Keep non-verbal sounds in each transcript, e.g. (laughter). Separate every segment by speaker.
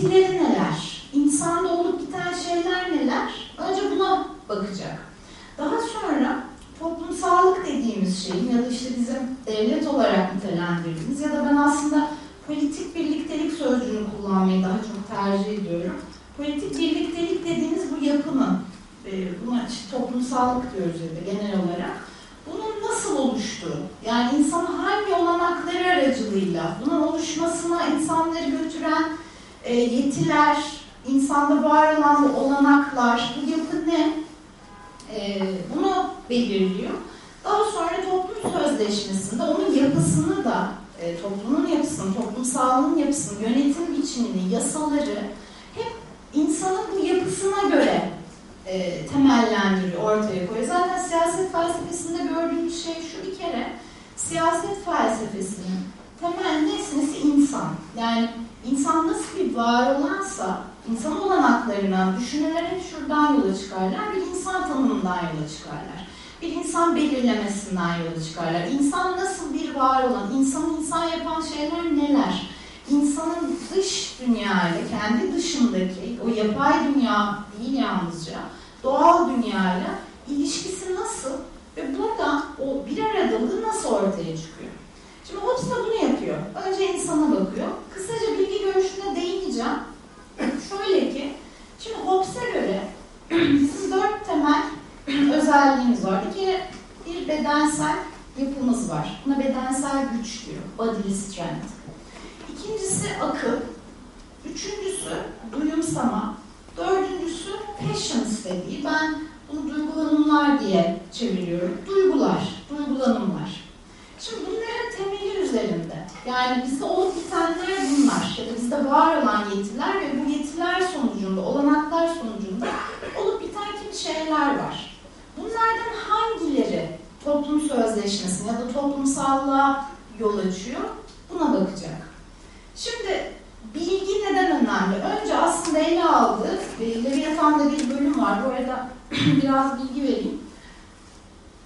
Speaker 1: yetileri neler? İnsanda olup biten şeyler neler? Önce buna bakacak. Daha sonra toplumsallık dediğimiz şeyin ya da işte bizim devlet olarak nitelendirdiğimiz ya da ben aslında politik birliktelik sözcüğünü kullanmayı daha çok tercih ediyorum. Politik birliktelik dediğimiz bu yapının, e, buna işte toplumsallık diyoruz ya da genel olarak, bunun nasıl oluştuğu, yani insanın hangi olanakları aracılığıyla bunun oluşmasına insanları götüren e, yetiler, insanda var olan olanaklar, bu yapı ne? E, bunu belirliyor. Daha sonra toplum sözleşmesinde onun yapısını da, e, toplumun yapısını, toplumsallığın yapısını, yönetim biçimini, yasaları hep insanın bu yapısına göre e, temellendiriyor, ortaya koyuyor. Zaten siyaset felsefesinde gördüğümüz şey şu bir kere, siyaset felsefesinin temel nesnesi insan. Yani insan nasıl bir var olansa, insan olanaklarından düşünürler hep şuradan yola çıkarlar, bir insan tanımından yola çıkarlar. Bir insan belirlemesinden yola çıkarlar. İnsan nasıl bir var olan, insanı insan yapan şeyler neler? İnsanın dış dünyayla, kendi dışındaki, o yapay dünya değil yalnızca, doğal dünyayla ilişkisi nasıl ve burada o bir aradalığı nasıl ortaya çıkıyor? Şimdi Hobbes da bunu yapıyor. Önce insana bakıyor. Kısaca bilgi görüşüne değineceğim. (clears throat) Şöyle ki, şimdi Hobbes'e göre (clears throat) bizim dört temel özelliğimiz var. Bir kere bir bedensel yapımız var. Buna bedensel güç diyor. Bodily strength. İkincisi akıl. Üçüncüsü duyumsama. Dördüncüsü passions dediği. Ben bunu duygulanımlar diye çeviriyorum. Duygular, duygulanımlar. Şimdi bunların temeli üzerinde. Yani bizde olup bitenler bunlar. Ya da bizde var olan yetiler ve bu yetiler sonucunda, olanaklar sonucunda olup biten kimi şeyler var. Bunlardan hangileri toplum sözleşmesine ya da toplumsallığa yol açıyor? Buna bakacak. Şimdi bilgi neden önemli? Önce aslında ele aldığı, Leviathan'da bir bölüm var. Bu arada (clears throat) biraz bilgi vereyim.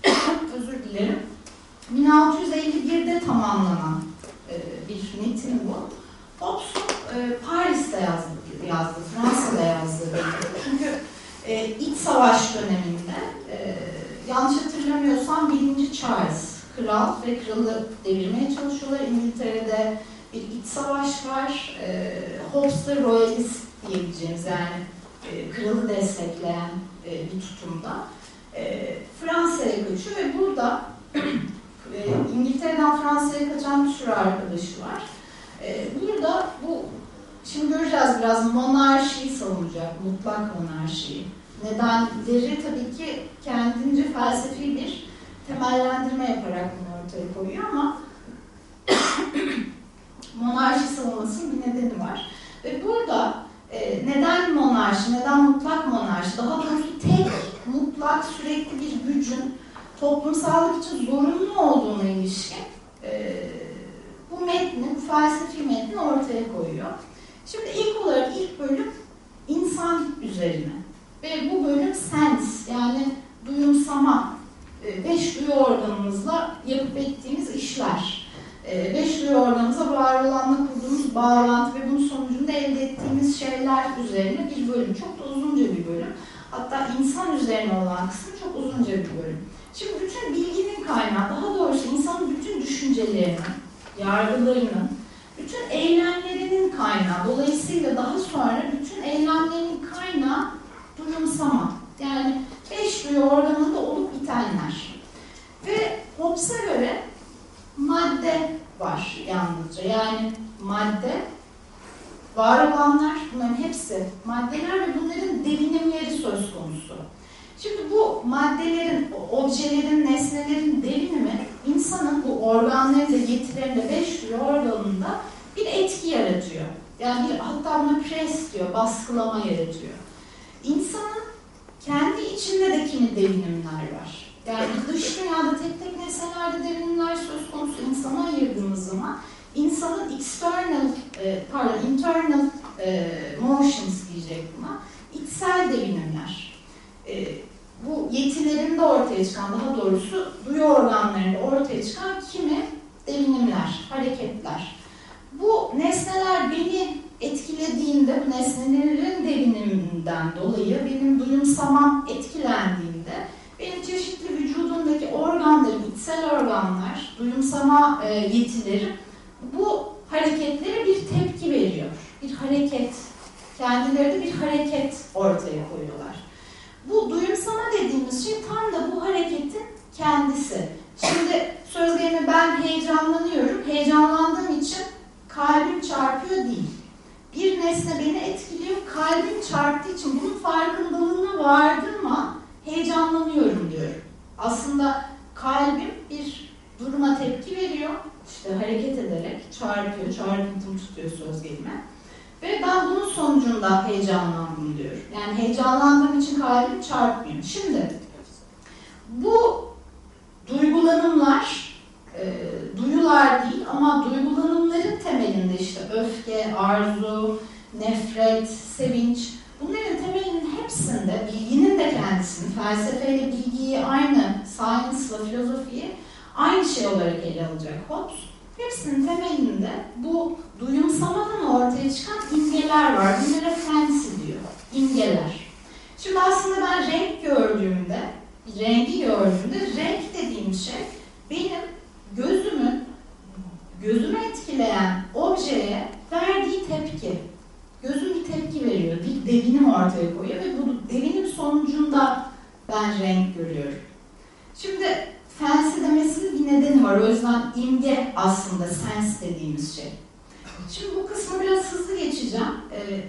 Speaker 1: (clears throat) Özür dilerim. 1651'de tamamlanan e, bir metin bu. Hobbes'un e, Paris'te yazdı, yazdı, Fransa'da yazdı. Çünkü e, iç savaş döneminde e, yanlış hatırlamıyorsam 1. Charles kral ve kralı devirmeye çalışıyorlar. İngiltere'de bir iç savaş var. E, Hobbes da royalist diyebileceğimiz yani e, kralı destekleyen e, bir tutumda. E, Fransa'ya kaçıyor ve burada (clears throat) e, İngiltere'den Fransa'ya kaçan bir sürü arkadaşı var. E, burada bu, şimdi göreceğiz biraz monarşiyi savunacak, mutlak monarşiyi. Nedenleri tabii ki kendince felsefi bir temellendirme yaparak bunu ortaya koyuyor ama (coughs) monarşi savunmasının bir nedeni var. Ve burada e, neden monarşi, neden mutlak monarşi, daha doğrusu tek mutlak sürekli bir gücün toplumsallık için zorunlu olduğuna ilişkin e, bu metni, bu felsefi metni ortaya koyuyor. Şimdi ilk olarak ilk bölüm insan üzerine ve bu bölüm sens yani duyumsama, e, beş duyu organımızla yapıp ettiğimiz işler. E, beş duyu organımıza var olanla kurduğumuz bağlantı ve bunun sonucunda elde ettiğimiz şeyler üzerine bir bölüm. Çok da uzunca bir bölüm. Hatta insan üzerine olan kısmı çok uzunca bir bölüm. Şimdi bütün bilginin kaynağı, daha doğrusu insanın bütün düşüncelerinin, yargılarının, bütün eylemlerinin kaynağı. Dolayısıyla daha sonra bütün eylemlerinin kaynağı duyumsama. Yani beş duyu organında olup bitenler. Ve Hobbes'a göre madde var yalnızca. Yani madde, var olanlar, bunların hepsi maddeler ve bunların devinimleri söz konusu. Şimdi bu maddelerin, objelerin, nesnelerin devinimi insanın bu organlarında, yetilerinde, beş duyu organında bir etki yaratıyor. Yani bir, hatta buna pres diyor, baskılama yaratıyor. İnsanın kendi içinde de devinimler var. Yani dış dünyada tek tek nesnelerde devinimler söz konusu insana ayırdığımız zaman insanın external, e, pardon internal e, motions diyecek buna, içsel devinimler. E, bu yetilerinde ortaya çıkan, daha doğrusu duyu organlarında ortaya çıkan kimi devinimler, hareketler. Bu nesneler beni etkilediğinde, bu nesnelerin deviniminden dolayı benim duyumsamam etkilendiğinde benim çeşitli vücudumdaki organlarım, içsel organlar, duyumsama e, yetilerim bu hareketlere bir tepki veriyor. Bir hareket, kendileri de bir hareket ortaya koyuyorlar. Bu duyumsama dediğimiz şey tam da bu hareketin kendisi. Şimdi söz gelimi ben heyecanlanıyorum. Heyecanlandığım için kalbim çarpıyor değil. Bir nesne beni etkiliyor, kalbim çarptığı için bunun farkındalığına vardığım an heyecanlanıyorum diyorum. Aslında kalbim bir duruma tepki veriyor, işte hareket ederek çarpıyor, çarpıntım tutuyor söz gelime. Ve ben bunun sonucunda heyecanlandım diyor. Yani heyecanlandığım için kalbim çarpmıyor. Şimdi bu duygulanımlar e, duyular değil ama duygulanımların temelinde işte öfke, arzu, nefret, sevinç bunların temelinin hepsinde bilginin de kendisini, felsefeyle bilgiyi aynı, science'la filozofiyi aynı şey olarak ele alacak Hobbes. Hepsinin temelinde bu duyumsamadan ortaya çıkan imgeler var. Bunlara fancy diyor. İmgeler. Şimdi aslında ben renk gördüğümde, rengi gördüğümde renk dediğim şey benim gözümün gözümü etkileyen objeye verdiği tepki. Gözüm bir tepki veriyor, bir devinim ortaya koyuyor ve bu devinim sonucunda ben renk görüyorum. Şimdi fancy demesinin bir nedeni var. O yüzden imge aslında sens dediğimiz şey. Şimdi bu kısmı biraz hızlı geçeceğim. Ee,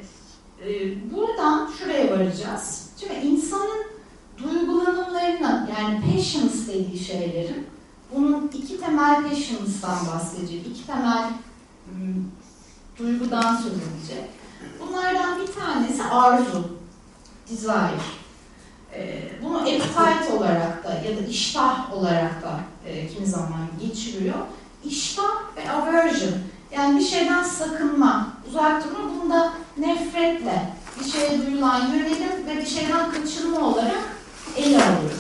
Speaker 1: e, buradan şuraya varacağız. Şimdi insanın duygulanımlarının yani passions dediği şeylerin bunun iki temel passions'tan bahsedecek. iki temel ım, duygudan söz edecek. Bunlardan bir tanesi arzu, desire. Ee, bunu appetite olarak da ya da iştah olarak da e, kimi zaman geçiriyor. İştah ve aversion yani bir şeyden sakınma, uzak durma bunda nefretle bir şeye duyulan yönelim ve bir şeyden kaçınma olarak ele alıyor.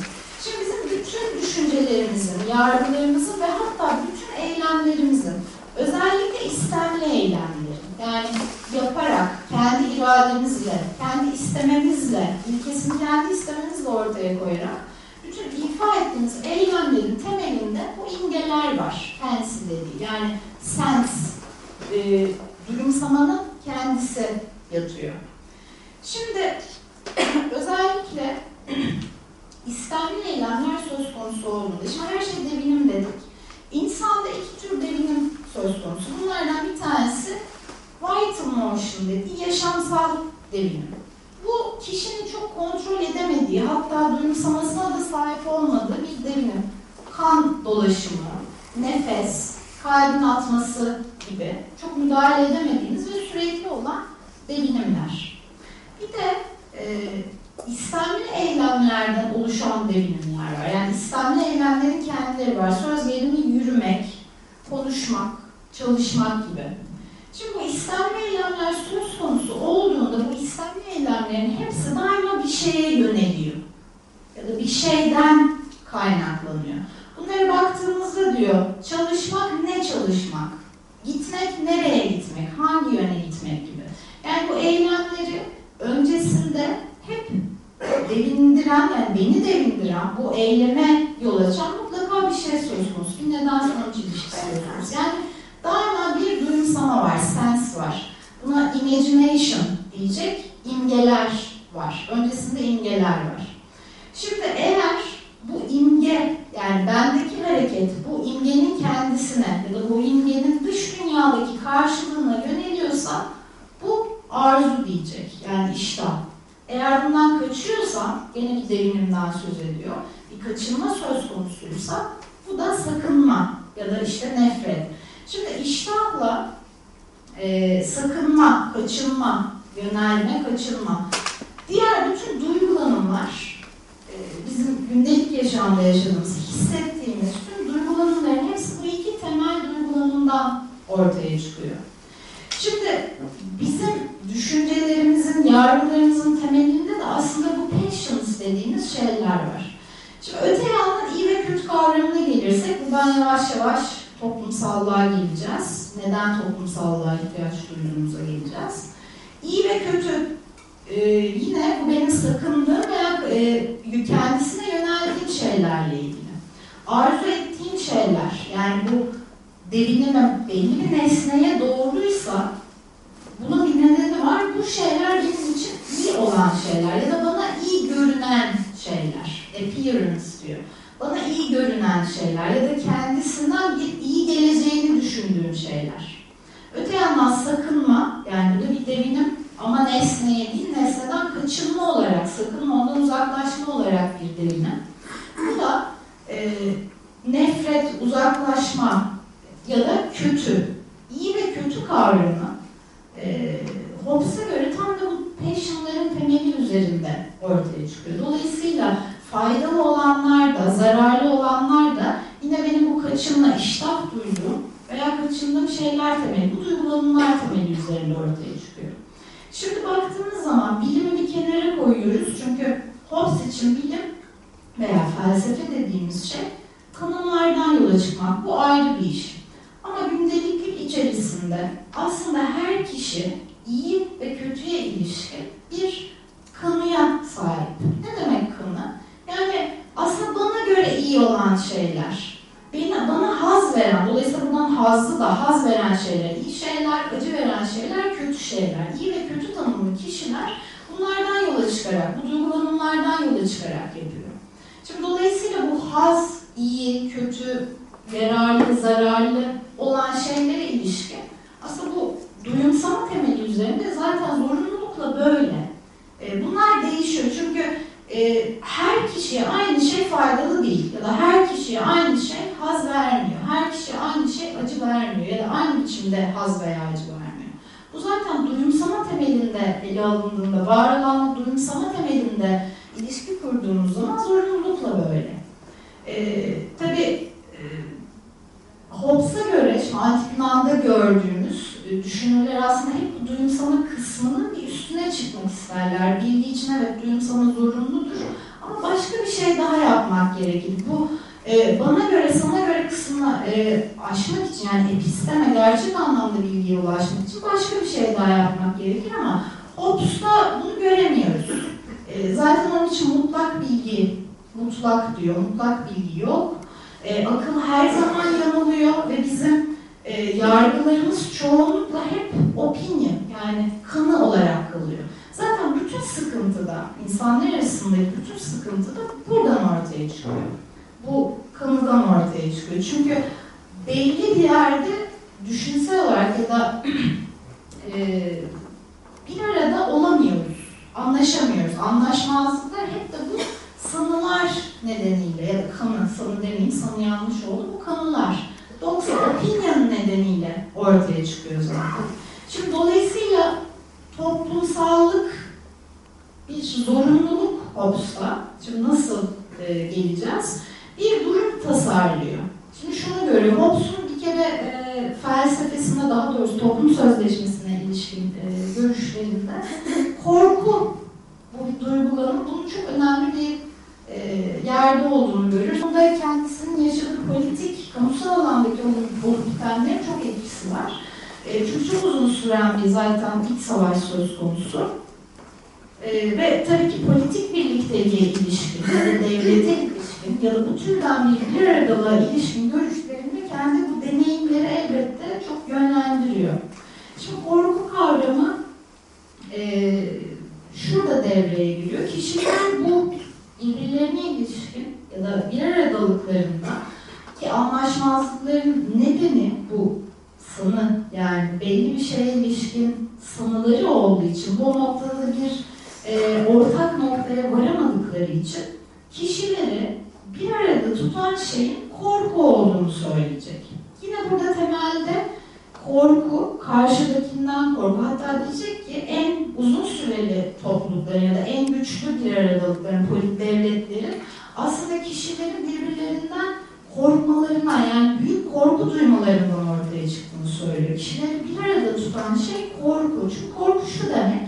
Speaker 1: Şimdi bizim bütün düşüncelerimizin, yargılarımızın ve hatta bütün eylemlerimizin özellikle istemli eylemleri yani yaparak, kendi irademizle, kendi istememizle, ilkesini kendi istememizle ortaya koyarak bütün ifa ettiğimiz eylemlerin temelinde bu imgeler var. Fancy dediği yani sense, e, duyumsamanın kendisi yatıyor. Şimdi (clears throat) özellikle (clears throat) istemli eylemler söz konusu olduğunda, şimdi her şey devinim dedik. insanda iki tür devinim söz konusu. Bunlardan bir tanesi vital motion dediği yaşamsal devinim. Bu kişinin çok kontrol edemediği, hatta duyumsamasına da sahip olmadığı bir devinim. Kan dolaşımı, nefes, kalbin atması gibi çok müdahale edemediğiniz ve sürekli olan devinimler. Bir de e, istemli eylemlerden oluşan devinimler var. Yani istemli eylemlerin kendileri var. Söz gelimi yürümek, konuşmak, çalışmak gibi. Şimdi bu istemli eylemler söz konusu olduğunda bu istemli eylemlerin hepsi daima bir şeye yöneliyor. Ya da bir şeyden kaynaklanıyor. Bunlara baktığımızda diyor, çalışmak ne çalışmak? Gitmek nereye gitmek? Hangi yöne gitmek gibi. Yani bu eylemleri öncesinde hep devindiren, yani beni devindiren, bu eyleme yol açan mutlaka bir şey söz konusu. Bir neden sonuç ilişkisi. Yani daima bir duyumsama var, sens var. Buna imagination diyecek imgeler var. Öncesinde imgeler var. Şimdi eğer bu imge, yani bendeki hareket bu imgenin kendisine ya da bu imgenin dış dünyadaki karşılığına yöneliyorsa bu arzu diyecek. Yani iştah. Eğer bundan kaçıyorsam, gene bir devinimden söz ediyor, bir kaçınma söz konusuysa bu da sakınma ya da işte nefret. Şimdi iştahla e, sakınma, kaçınma, yönelme, kaçınma. Diğer bütün duygulanımlar, e, bizim gündelik yaşamda yaşadığımız, hissettiğimiz tüm duygulanımların hepsi bu iki temel duygulanımdan ortaya çıkıyor. Şimdi bizim düşüncelerimizin, yargılarımızın temelinde de aslında bu passions dediğimiz şeyler var. Şimdi öte yandan iyi ve kötü kavramına gelirsek, buradan yavaş yavaş toplumsallığa geleceğiz. Neden toplumsallığa ihtiyaç duyduğumuza geleceğiz. İyi ve kötü e, yine bu benim sakındığım veya e, kendisine yöneldiğim şeylerle ilgili. Arzu ettiğim şeyler, yani bu devinime belli bir nesneye doğruysa bunun bir nedeni var. Bu şeyler benim için iyi olan şeyler ya da bana iyi görünen şeyler. Appearance diyor. Bana iyi görünen şeyler ya da kendisinden iyi geleceğini düşündüğüm şeyler. Öte yandan sakınma, yani bu da bir devinim ama nesneye değil, nesneden kaçınma olarak, sakınma ondan uzaklaşma olarak bir devinim. Bu da e, nefret, uzaklaşma ya da kötü, iyi ve kötü kavramı e, Hobbes'a göre tam da bu passionların temeli üzerinde ortaya çıkıyor. Dolayısıyla faydalı olanlar da, zararlı olanlar da yine benim bu kaçınma, iştah duyduğum veya kaçındığım şeyler temeli, bu duygulanımlar temeli üzerinde ortaya çıkıyor. Şimdi baktığımız zaman bilimi bir kenara koyuyoruz çünkü Hobbes için bilim veya felsefe dediğimiz şey tanımlardan yola çıkmak. Bu ayrı bir iş. Ama gündeliklik içerisinde aslında her kişi iyi ve kötüye ilişkin bir kanıya sahip. Ne demek kanı? Yani aslında bana göre iyi olan şeyler, bana, bana haz veren, dolayısıyla bundan hazzı da haz veren şeyler, iyi şeyler, acı veren şeyler, kötü şeyler, iyi ve kötü tanımlı kişiler bunlardan yola çıkarak, bu duygulanımlardan yola çıkarak yapıyor. Şimdi dolayısıyla bu haz, iyi, kötü, yararlı, zararlı olan şeylere ilişkin aslında bu duyumsama temeli üzerinde zaten zorunlulukla böyle. E, bunlar değişiyor çünkü e, her kişiye aynı şey faydalı değil ya da her kişiye aynı şey haz vermiyor. Her kişiye aynı şey acı vermiyor ya da aynı biçimde haz veya acı vermiyor. Bu zaten duyumsama temelinde ele alındığında, var olan duyumsama temelinde ilişki kurduğumuz zaman zorunlulukla böyle. E, tabii Hobbes'a göre, şimdi antik Yunan'da gördüğümüz düşünürler aslında hep bu duyumsama kısmının bir üstüne çıkmak isterler. Bildiği için evet duyumsama zorunludur ama başka bir şey daha yapmak gerekir. Bu e, bana göre, sana göre kısmını e, aşmak için yani episteme, gerçek anlamda bilgiye ulaşmak için başka bir şey daha yapmak gerekir ama Hobbes'ta bunu göremiyoruz. E, zaten onun için mutlak bilgi, mutlak diyor, mutlak bilgi yok. E, akıl her zaman yanılıyor ve bizim e, yargılarımız çoğunlukla hep opinion yani kanı olarak kalıyor. Zaten bütün sıkıntı da, insanlar arasındaki bütün sıkıntı da buradan ortaya çıkıyor. Bu kanıdan ortaya çıkıyor. Çünkü belli bir yerde düşünsel olarak ya da (clears throat) e, bir arada olamıyoruz, anlaşamıyoruz. Anlaşmazlıklar hep de bu sanılar nedeniyle ya da kanı, sanı demeyeyim, sanı yanlış oldu, bu kanılar. Dolayısıyla opinion nedeniyle ortaya çıkıyor zaten. Şimdi dolayısıyla toplumsallık bir zorunluluk Hobbes'ta. Şimdi nasıl e, geleceğiz? Bir durum tasarlıyor. Şimdi şunu görüyorum. Hobbes'un bir kere e, felsefesine daha doğrusu toplum sözleşmesine ilişkin e, görüşlerinde korku bu duyguların bunun çok önemli bir e, yerde olduğunu görürüz. Bunda kendisinin yaşadığı politik, kamusal alandaki olup bitenlerin çok etkisi var. E, çünkü çok uzun süren bir zaten iç savaş söz konusu. E, ve tabii ki politik birlikteliğe ilişkin ya da devlete ilişkin ya da bu türden bir aradalığa ilişkin görüşlerini kendi bu deneyimleri elbette çok yönlendiriyor. Şimdi korku kavramı e, şurada devreye giriyor. Kişiler birbirlerine ilişkin ya da bir aradalıklarında ki anlaşmazlıkların nedeni bu sını yani belli bir şeye ilişkin sınırları olduğu için bu noktada bir e, ortak noktaya varamadıkları için kişileri bir arada tutan şeyin korku olduğunu söyleyecek. Yine burada temelde korku, karşıdakinden korku. Hatta diyecek ki en uzun süreli toplulukların ya da en güçlü bir aradalıkların, polit devletlerin aslında kişilerin birbirlerinden korkmalarına yani büyük korku duymalarından ortaya çıktığını söylüyor. Kişileri bir arada tutan şey korku. Çünkü korku şu demek,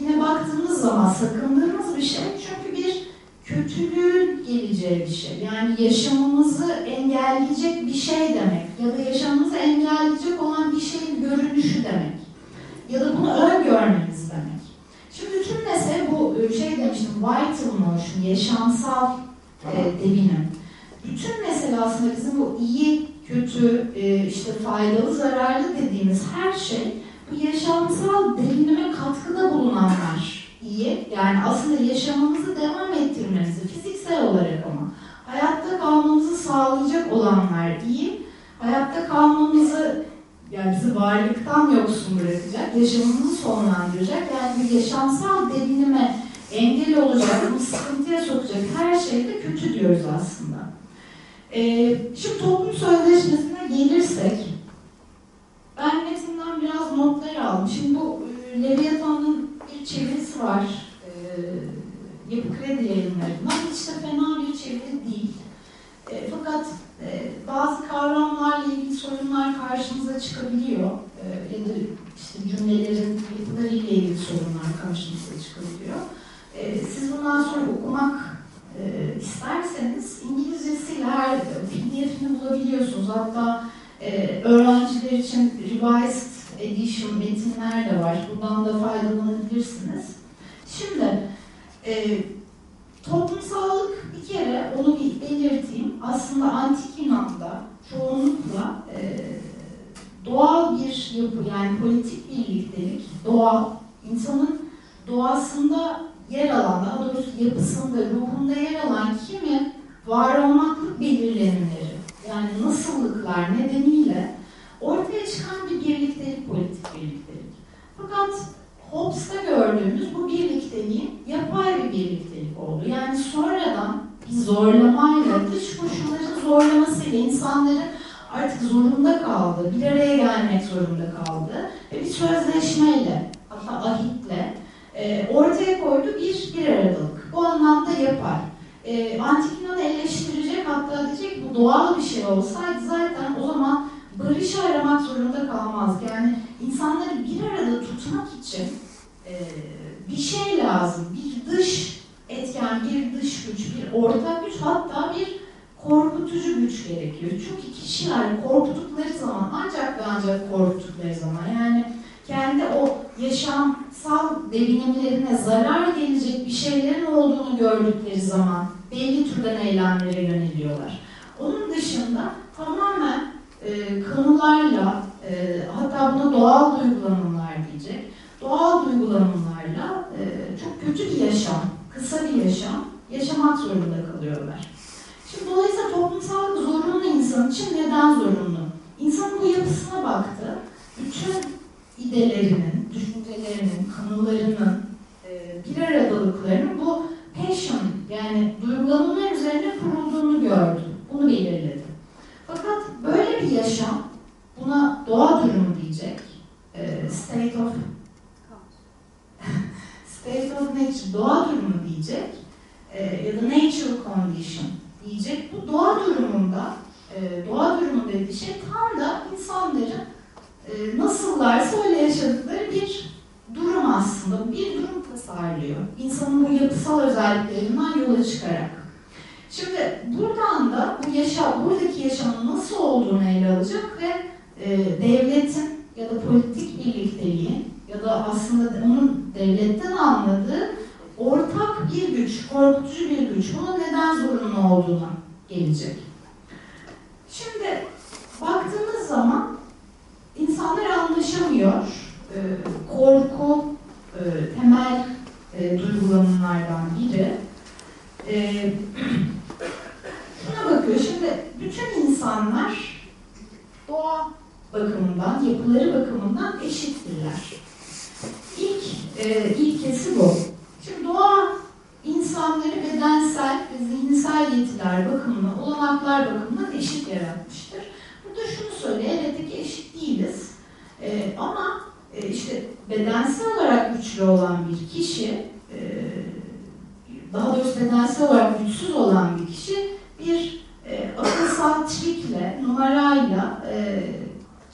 Speaker 1: yine baktığımız zaman sakındığımız bir şey çünkü bir kötülüğün geleceği bir şey. Yani yaşamımızı engelleyecek bir şey demek. Ya da yaşamımızı engelleyecek olan bir şeyin görünüşü demek. Ya da bunu öngörmemiz demek. Şimdi bütün mesele bu şey demiştim, vital motion, yaşamsal e, devinim. Bütün mesele aslında bizim bu iyi, kötü, e, işte faydalı, zararlı dediğimiz her şey bu yaşamsal devinime katkıda bulunanlar iyi. Yani aslında yaşamımızı devam ettirmemizi fiziksel olarak ama hayatta kalmamızı sağlayacak olanlar iyi. Hayatta kalmamızı yani bizi varlıktan yoksun bırakacak, yaşamımızı sonlandıracak. Yani bir yaşamsal devinime engel olacak, bu sıkıntıya sokacak her şeyde kötü diyoruz aslında. Ee, şimdi toplum sözleşmesine gelirsek, ben metinden biraz notlar aldım. Şimdi bu e, Leviathan'ın bir çevirisi var. E, Yapı Kredi yayınlarından. Hiç de fena bir çeviri değil. E, fakat e, bazı kavramlarla ilgili sorunlar karşımıza çıkabiliyor. E, ya da işte cümlelerin yapılarıyla ilgili sorunlar karşımıza çıkabiliyor. E, siz bundan sonra okumak e, isterseniz İngilizcesiyle her pdf'ini bulabiliyorsunuz. Hatta e, öğrenciler için revised edition metinler de var. Bundan da faydalanabilirsiniz. Şimdi e, toplumsallık bir kere onu bir belirteyim. Aslında antik Yunan'da çoğunlukla e, doğal bir yapı yani politik birliktelik, doğal, insanın doğasında yer alan, daha doğrusu yapısında, ruhunda yer alan kimi var olmaklık belirlenimleri, yani nasıllıklar nedeniyle ortaya çıkan bir birliktelik, politik birliktelik. Fakat Hobbes'ta gördüğümüz bu birlikteliğin yapay bir birliktelik oldu. Yani sonradan bir zorlamayla, dış koşulların zorlamasıyla insanların artık zorunda kaldı, bir araya gelmek zorunda kaldı ve bir sözleşmeyle, hatta ahitle e, ortaya koydu bir bir aradalık. Bu anlamda yapar. E, Antik Yunan'ı eleştirecek hatta diyecek bu doğal bir şey olsaydı zaten o zaman barışı aramak zorunda kalmaz. Yani insanları bir arada tutmak için e, bir şey lazım. Bir dış etken, bir dış güç, bir ortak güç hatta bir korkutucu güç gerekiyor. Çünkü kişiler korktukları zaman ancak ve ancak korktukları zaman yani kendi o yaşamsal devinimlerine zarar gelecek bir şeylerin olduğunu gördükleri zaman belli türden eylemlere yöneliyorlar. Onun dışında tamamen e, kanılarla, e, hatta buna doğal duygulanımlar diyecek, doğal duygulanımlarla e, çok kötü bir yaşam, kısa bir yaşam yaşamak zorunda kalıyorlar. Şimdi dolayısıyla toplumsal zorunlu insan için neden zorunlu? İnsanın bu yapısına baktı. Bütün idelerinin, düşüncelerinin, kanılarının, e, bir aradalıklarının bu passion yani duygulanımlar üzerine kurulduğunu gördü. Bunu belirledi. Yaşam buna doğa durumu diyecek. E, state of (laughs) state of nature, doğa durumu diyecek. E, ya da natural condition diyecek. Bu doğa durumunda e, doğa durumu dediği şey tam da insanların e, nasıllarsa öyle yaşadıkları bir durum aslında. Bir durum tasarlıyor. İnsanın bu yapısal özelliklerinden yola çıkarak. Şimdi bu yaşam, buradaki yaşamın nasıl olduğunu ele alacak ve e, devletin ya da politik birlikteliğin ya da aslında onun devletten anladığı ortak bir güç, korkutucu bir güç. Bunun neden zorunlu olduğuna gelecek. Şimdi baktığımız zaman insanlar anlaşamıyor. E, korku e, temel e, duygulanımlardan biri. E, (clears throat) şuna bakıyor. Şimdi bütün insanlar doğa bakımından, yapıları bakımından eşittirler. İlk e, ilkesi bu. Şimdi doğa insanları bedensel ve zihinsel yetiler bakımından, olanaklar bakımından eşit yaratmıştır. Burada şunu söylüyor, elbette ki eşit değiliz. E, ama e, işte bedensel olarak güçlü olan bir kişi, e, daha doğrusu bedensel olarak güçsüz olan bir kişi bir e, trikle, numarayla e,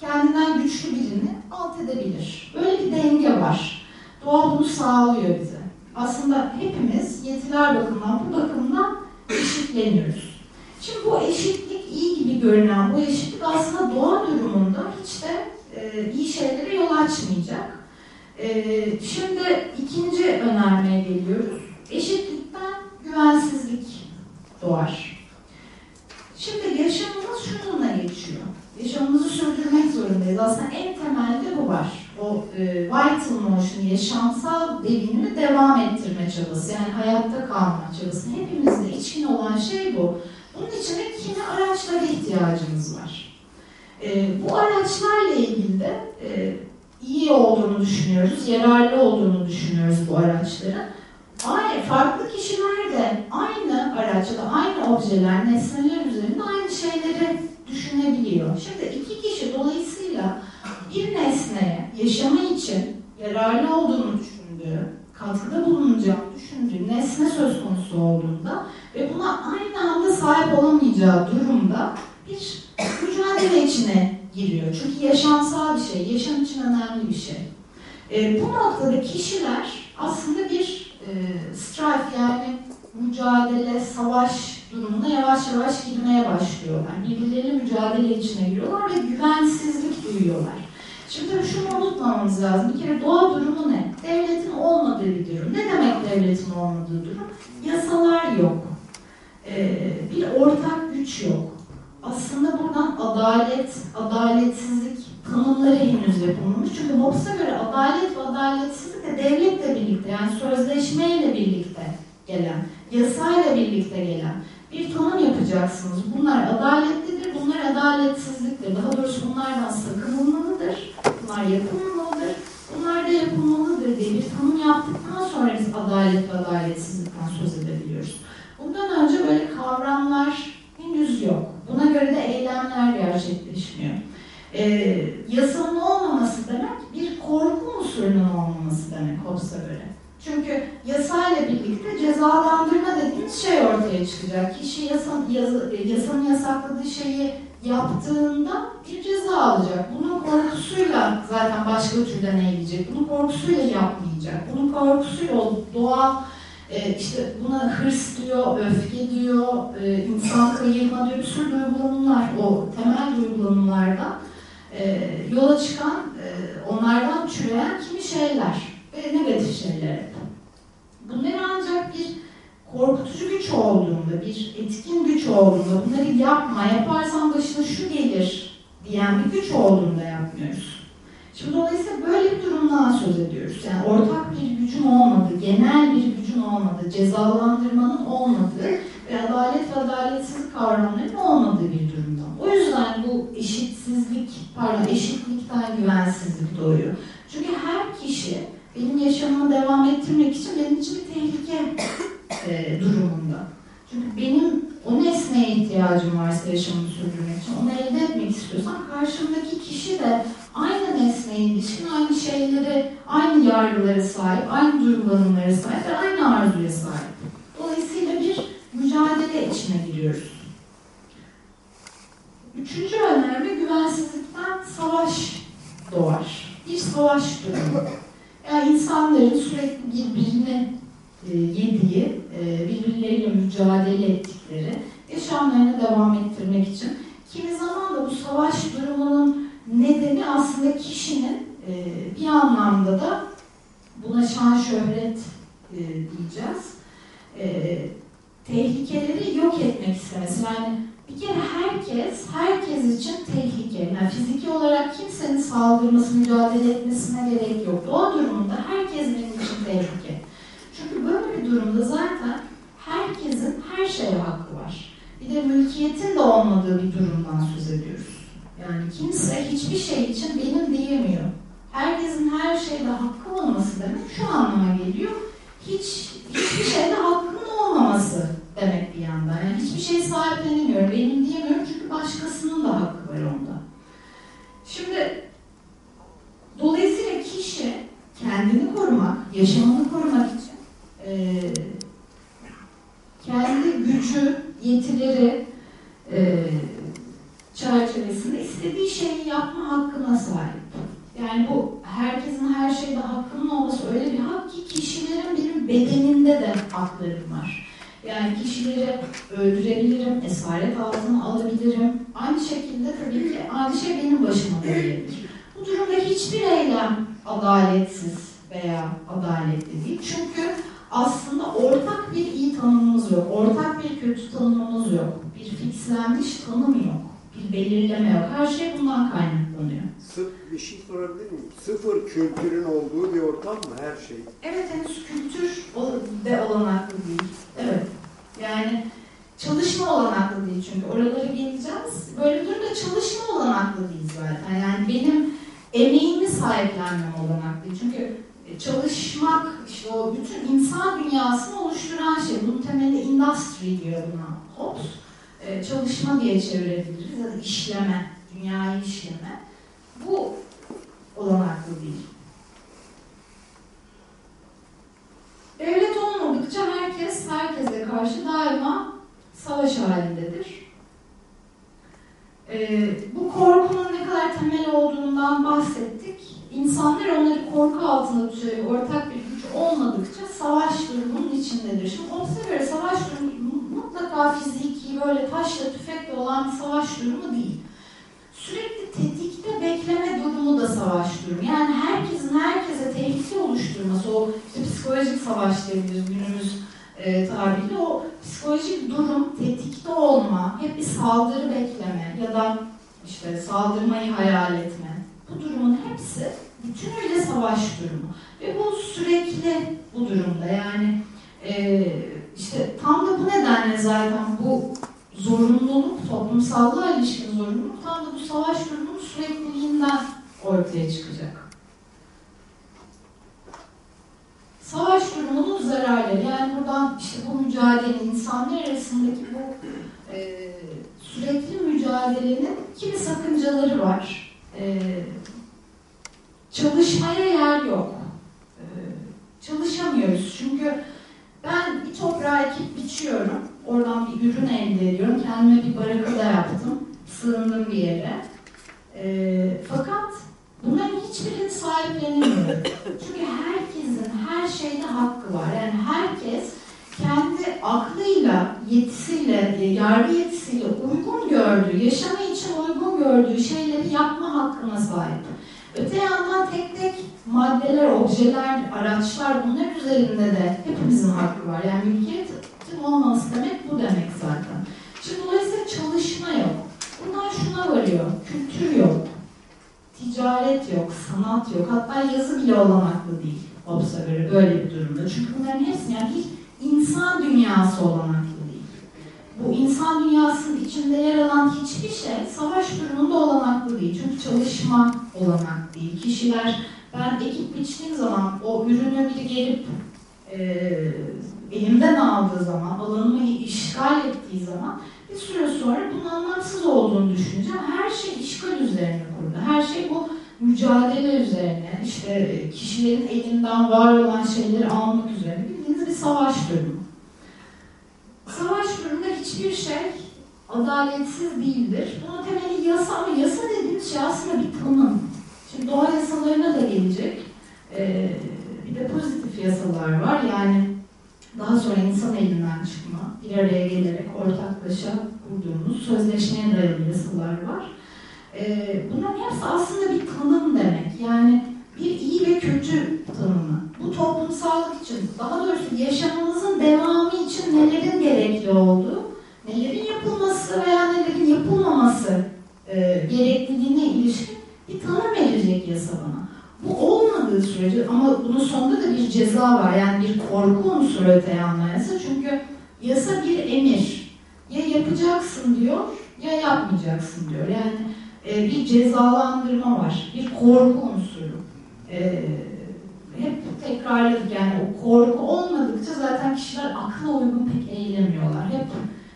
Speaker 1: kendinden güçlü birini alt edebilir. Böyle bir denge var. Doğa bunu sağlıyor bize. Aslında hepimiz yetiler bakımından, bu bakımdan eşitleniyoruz. Şimdi bu eşitlik iyi gibi görünen bu eşitlik aslında doğa durumunda hiç de e, iyi şeylere yol açmayacak. E, şimdi ikinci önermeye geliyoruz. Eşitlikten güvensizlik doğar. Şimdi yaşamımız şununla geçiyor. Yaşamımızı sürdürmek zorundayız. Aslında en temelde bu var. O e, vital motion, yaşamsal devinimi devam ettirme çabası. Yani hayatta kalma çabası. Hepimizde içkin olan şey bu. Bunun için de kimi araçlara ihtiyacımız var. E, bu araçlarla ilgili de e, iyi olduğunu düşünüyoruz, yararlı olduğunu düşünüyoruz bu araçların. Aynı, farklı kişiler de aynı araç ya da aynı objeler, nesneler üzerinde aynı şeyleri düşünebiliyor. Şimdi iki kişi dolayısıyla bir nesneye yaşamı için yararlı olduğunu düşündüğü, katkıda bulunacağını düşündüğü nesne söz konusu olduğunda ve buna aynı anda sahip olamayacağı durumda bir mücadele içine giriyor. Çünkü yaşamsal bir şey, yaşam için önemli bir şey. E, bu noktada kişiler aslında bir e, strife yani mücadele, savaş durumuna yavaş yavaş girmeye başlıyorlar. Birbirleriyle mücadele içine giriyorlar ve güvensizlik duyuyorlar. Şimdi şunu unutmamamız lazım. Bir kere doğa durumu ne? Devletin olmadığı bir durum. Ne demek devletin olmadığı durum? Yasalar yok. Ee, bir ortak güç yok. Aslında buradan adalet, adaletsizlik tanımları henüz yapılmamış. Çünkü Hobbes'a göre adalet ve adaletsizlik de devletle birlikte yani sözleşmeyle birlikte gelen, yasayla birlikte gelen bir tanım yapacaksınız. Bunlar adaletlidir, bunlar adaletsizliktir. Daha doğrusu bunlardan sakınılmalıdır, bunlar yapılmalıdır, bunlar da yapılmalıdır diye bir tanım yaptıktan sonra biz adalet ve adaletsizlikten söz edebiliyoruz. Bundan önce böyle kavramlar henüz yok. Buna göre de eylemler gerçekleşmiyor. Ee, yasanın olmaması demek bir korku unsurunun olmaması demek Hobbes'a göre. Çünkü yasayla birlikte cezalandırma dediğimiz şey ortaya çıkacak. Kişi yasan, yaz, yasanın yasakladığı şeyi yaptığında bir ceza alacak. Bunun korkusuyla zaten başka türden eğilecek. Bunun korkusuyla yapmayacak. Bunun korkusuyla doğal e, işte buna hırs diyor, öfke diyor, e, insan kayırma diyor, bir sürü duygulanımlar, o temel duygulanımlardan e, yola çıkan, e, onlardan türeyen kimi şeyler ve negatif şeyler. Bunları ancak bir korkutucu güç olduğunda, bir etkin güç olduğunda, bunları yapma, yaparsan başına şu gelir diyen bir güç olduğunda yapmıyoruz. Şimdi dolayısıyla böyle bir durumdan söz ediyoruz. Yani ortak bir gücün olmadığı, genel bir gücün olmadığı, cezalandırmanın olmadığı ve adalet ve adaletsizlik kavramlarının olmadığı bir durumdan. O yüzden bu eşitsizlik, pardon eşitlikten güvensizlik doğuyor. Çünkü her kişi benim yaşamımı devam ettirmek için benim için bir tehlike e, durumunda. Çünkü benim o nesneye ihtiyacım varsa yaşamımı sürdürmek için, onu elde etmek istiyorsam karşımdaki kişi de aynı nesneye ilişkin aynı şeyleri, aynı yargılara sahip, aynı duygulanımlara sahip ve aynı arzuya sahip. Dolayısıyla bir mücadele içine giriyoruz. Üçüncü önerme güvensizlikten savaş doğar. Bir savaş durumu. Yani insanların sürekli birbirine e, yediği, e, birbirleriyle mücadele ettikleri yaşamlarını devam ettirmek için kimi zaman da bu savaş durumunun nedeni aslında kişinin e, bir anlamda da buna şan şöhret diyeceğiz. Tehlikeleri yok etmek istemesi. Yani bir kere herkes, herkes için tehlike. Yani fiziki olarak kimsenin saldırması, mücadele etmesine gerek yok. Doğa durumunda herkes benim için tehlike. Çünkü böyle bir durumda zaten herkesin her şeye hakkı var. Bir de mülkiyetin de olmadığı bir durumdan söz ediyoruz. Yani kimse hiçbir şey için benim diyemiyor. Herkesin her şeyde hakkı olması demek şu anlama geliyor. Hiç hiçbir şeyde hakkının olmaması demek bir yandan. Yani hiçbir şey sahiplenemiyorum, benim diyemiyorum çünkü başkasının da hakkı var onda. Şimdi dolayısıyla kişi kendini korumak, yaşamını korumak için e, kendi gücü, yetileri e, çerçevesinde istediği şeyi yapma hakkına sahip. Yani bu herkesin her şeyde hakkının olması öyle bir hak ki kişilerin benim bedeninde de haklarım var. Yani kişileri öldürebilirim, esaret altına alabilirim. Aynı şekilde tabii ki aynı şey benim başıma da gelebilir. Bu durumda hiçbir eylem adaletsiz veya adaletli değil. Çünkü aslında ortak bir iyi tanımımız yok, ortak bir kötü tanımımız yok, bir fixlenmiş tanım yok, bir belirleme yok. Her şey bundan kaynaklanıyor.
Speaker 2: Bir şey sorabilir miyim? Sıfır kültürün olduğu bir ortam mı her şey?
Speaker 1: Evet henüz kültür de olanaklı değil. Evet. Yani çalışma olanaklı değil çünkü oralara geleceğiz. Böyle durumda çalışma olanaklı değil zaten. Yani benim emeğimi sahiplenmem olanaklı. Çünkü çalışmak, işte o bütün insan dünyasını oluşturan şey. Bunun temelinde industry diyor buna Hobbes. Ee, çalışma diye çevirebiliriz ya da işleme, dünyayı işleme. Bu olanaklı değil. Devlet olmadıkça herkes herkese karşı daima savaş halindedir. Ee, bu korkunun ne kadar temel olduğundan bahsettik. İnsanlar onları korku altında tutuyor. Ortak bir güç olmadıkça savaş durumunun içindedir. Şimdi Hobbes'e göre savaş durumu mutlaka fiziki böyle taşla tüfekle olan bir savaş durumu değil. Sürekli tetikte bekleme durumu da savaş durumu. Yani herkesin herkese tehlike oluşturması, o işte psikolojik savaş diyebiliriz günümüz e, tabiriyle. O psikolojik durum, tetikte olma, hep bir saldırı bekleme ya da işte saldırmayı hayal etme. Bu durumun hepsi bütünüyle savaş durumu. Ve bu sürekli bu durumda. Yani e, işte tam da bu nedenle zaten bu zorunluluk, toplumsallığa ilişkin zorunluluk tam da bu savaş durumunun sürekliliğinden ortaya çıkacak. Savaş durumunun zararları, yani buradan işte bu mücadele, insanlar arasındaki bu e, sürekli mücadelenin kimi sakıncaları var. E, çalışmaya yer yok. E, çalışamıyoruz çünkü ben bir toprağı ekip biçiyorum. Oradan bir ürün elde ediyorum. Kendime bir baraka yaptım. Sığındım bir yere. E, fakat bunların hiçbirini sahiplenemiyorum. Çünkü herkesin her şeyde hakkı var. Yani herkes kendi aklıyla, yetisiyle, yargı yetisiyle uygun gördüğü, yaşama için uygun gördüğü şeyleri yapma hakkına sahip. Öte yandan tek tek maddeler, objeler, araçlar bunlar üzerinde de hepimizin hakkı var. Yani mülkiyetin olmaması demek bu demek zaten. Şimdi dolayısıyla çalışma yok. Bundan şuna varıyor. Kültür yok. Ticaret yok, sanat yok. Hatta yazı bile olanaklı değil. Göre böyle bir durumda. Çünkü bunların hepsi yani hiç insan dünyası olanaklı değil. bu insan dünyasının içinde yer alan hiçbir şey savaş durumunda olanaklı değil. Çünkü çalışma olanak değil. Kişiler ben ekip biçtiğim zaman o ürünü biri gelip e, elimden aldığı zaman, alanımı işgal ettiği zaman bir süre sonra bunun anlamsız olduğunu düşüneceğim. Her şey işgal üzerine kurulu. Her şey bu mücadele üzerine, işte kişilerin elinden var olan şeyleri almak üzerine bildiğiniz bir savaş durumu. Savaş durumunda hiçbir şey adaletsiz değildir. Bunun temeli yasa ama yasa dediğimiz şey aslında bir tanım. Şimdi doğa yasalarına da gelecek. Ee, bir de pozitif yasalar var. Yani daha sonra insan elinden çıkma, bir araya gelerek ortaklaşa kurduğumuz sözleşmeye dayalı yasalar var. Ee, bunların hepsi aslında bir tanım demek. Yani bir iyi ve kötü tanımı. Bu toplumsallık için, daha doğrusu yaşamımızın devamı için nelerin gerekli olduğu, nelerin yapılması veya nelerin yapılmaması e, gerekliliğine ilişkin bir tanım verecek yasa bana. Bu olmadığı sürece ama bunun sonunda da bir ceza var. Yani bir korku unsuru öte yasa. Çünkü yasa bir emir. Ya yapacaksın diyor ya yapmayacaksın diyor. Yani e, bir cezalandırma var. Bir korku unsuru. E, hep tekrarladık yani o korku olmadıkça zaten kişiler akla uygun pek eğilemiyorlar. Hep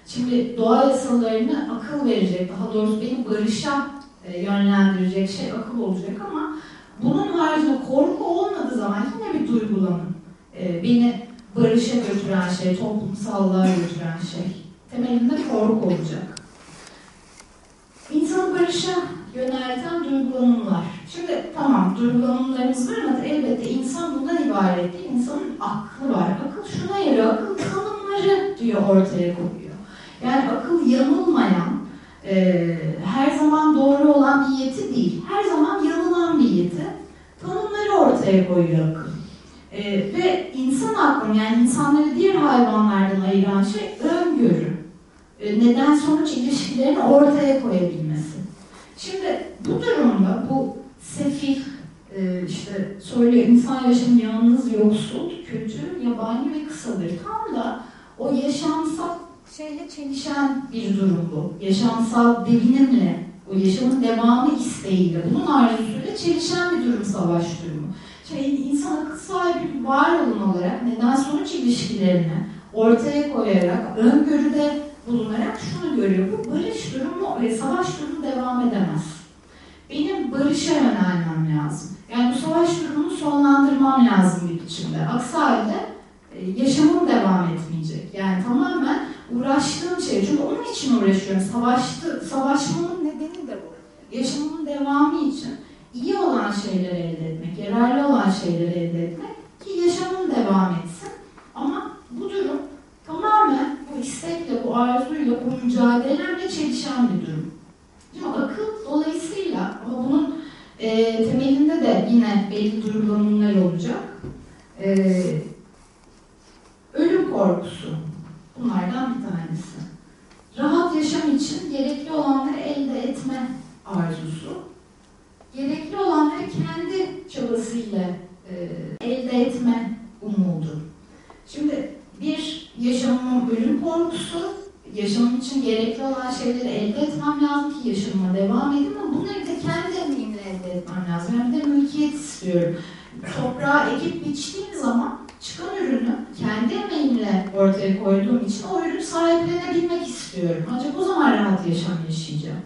Speaker 1: şimdi doğa yasalarını akıl verecek, daha doğrusu beni barışa e, yönlendirecek şey akıl olacak ama bunun haricinde korku olmadığı zaman yine bir duygulanım. E, beni barışa götüren şey, toplumsallığa götüren şey. Temelinde korku olacak. İnsanı barışa yönelten duygulanımlar. Şimdi tamam duygulanımlarımız var ama elbette insan bundan ibaret değil. İnsanın aklı var. Akıl şuna yarıyor. Akıl tanımları diyor ortaya koyuyor. Yani akıl yanılmayan, e, her zaman doğru olan bir yeti değil. Her zaman yanılan bir yeti. Tanımları ortaya koyuyor akıl. E, ve insan aklını yani insanları diğer hayvanlardan ayıran şey öngörü. E, neden sonuç ilişkilerini ortaya koyabilmesi. Şimdi bu durumda bu sefil, e, işte söylüyor insan yaşamı yalnız, yoksul, kötü, yabani ve kısadır. Tam da o yaşamsal şeyle çelişen bir durum bu. Yaşamsal devinimle, o yaşamın devamı isteğiyle, bunun arzusuyla çelişen bir durum savaş durumu. Şey, insan akıl sahibi bir varolun olarak neden sonuç ilişkilerini ortaya koyarak, öngörüde bulunarak şunu görüyor. Bu barış durumu ve savaş durumu devam edemez. Benim barışa yönelmem lazım. Yani bu savaş durumunu sonlandırmam lazım bir biçimde. Aksi halde e, yaşamım devam etmeyecek. Yani tamamen uğraştığım şey. Çünkü onun için uğraşıyorum. Savaştı, savaşmamın nedeni de bu. Yaşamımın devamı için iyi olan şeyleri elde etmek, yararlı olan şeyleri elde etmek ki yaşamım devam etsin. Ama bu durum tamamen istekle, bu arzuyla, bu mücadeleyle çelişen bir durum. Şimdi akıl dolayısıyla ama bunun e, temelinde de yine belli duygulanımlar olacak. E, ölüm korkusu bunlardan bir tanesi. Rahat yaşam için gerekli olanları elde etme arzusu. Gerekli olanları kendi çabasıyla e, elde etme umudu. Şimdi bir yaşamın ölüm korkusu, yaşamım için gerekli olan şeyleri elde etmem lazım ki yaşamıma devam edeyim ama bunları da kendi emeğimle elde etmem lazım. Yani de mülkiyet istiyorum. Toprağa ekip biçtiğim zaman çıkan ürünü kendi emeğimle ortaya koyduğum için o ürünü sahiplenebilmek istiyorum. Ancak o zaman rahat yaşam yaşayacağım.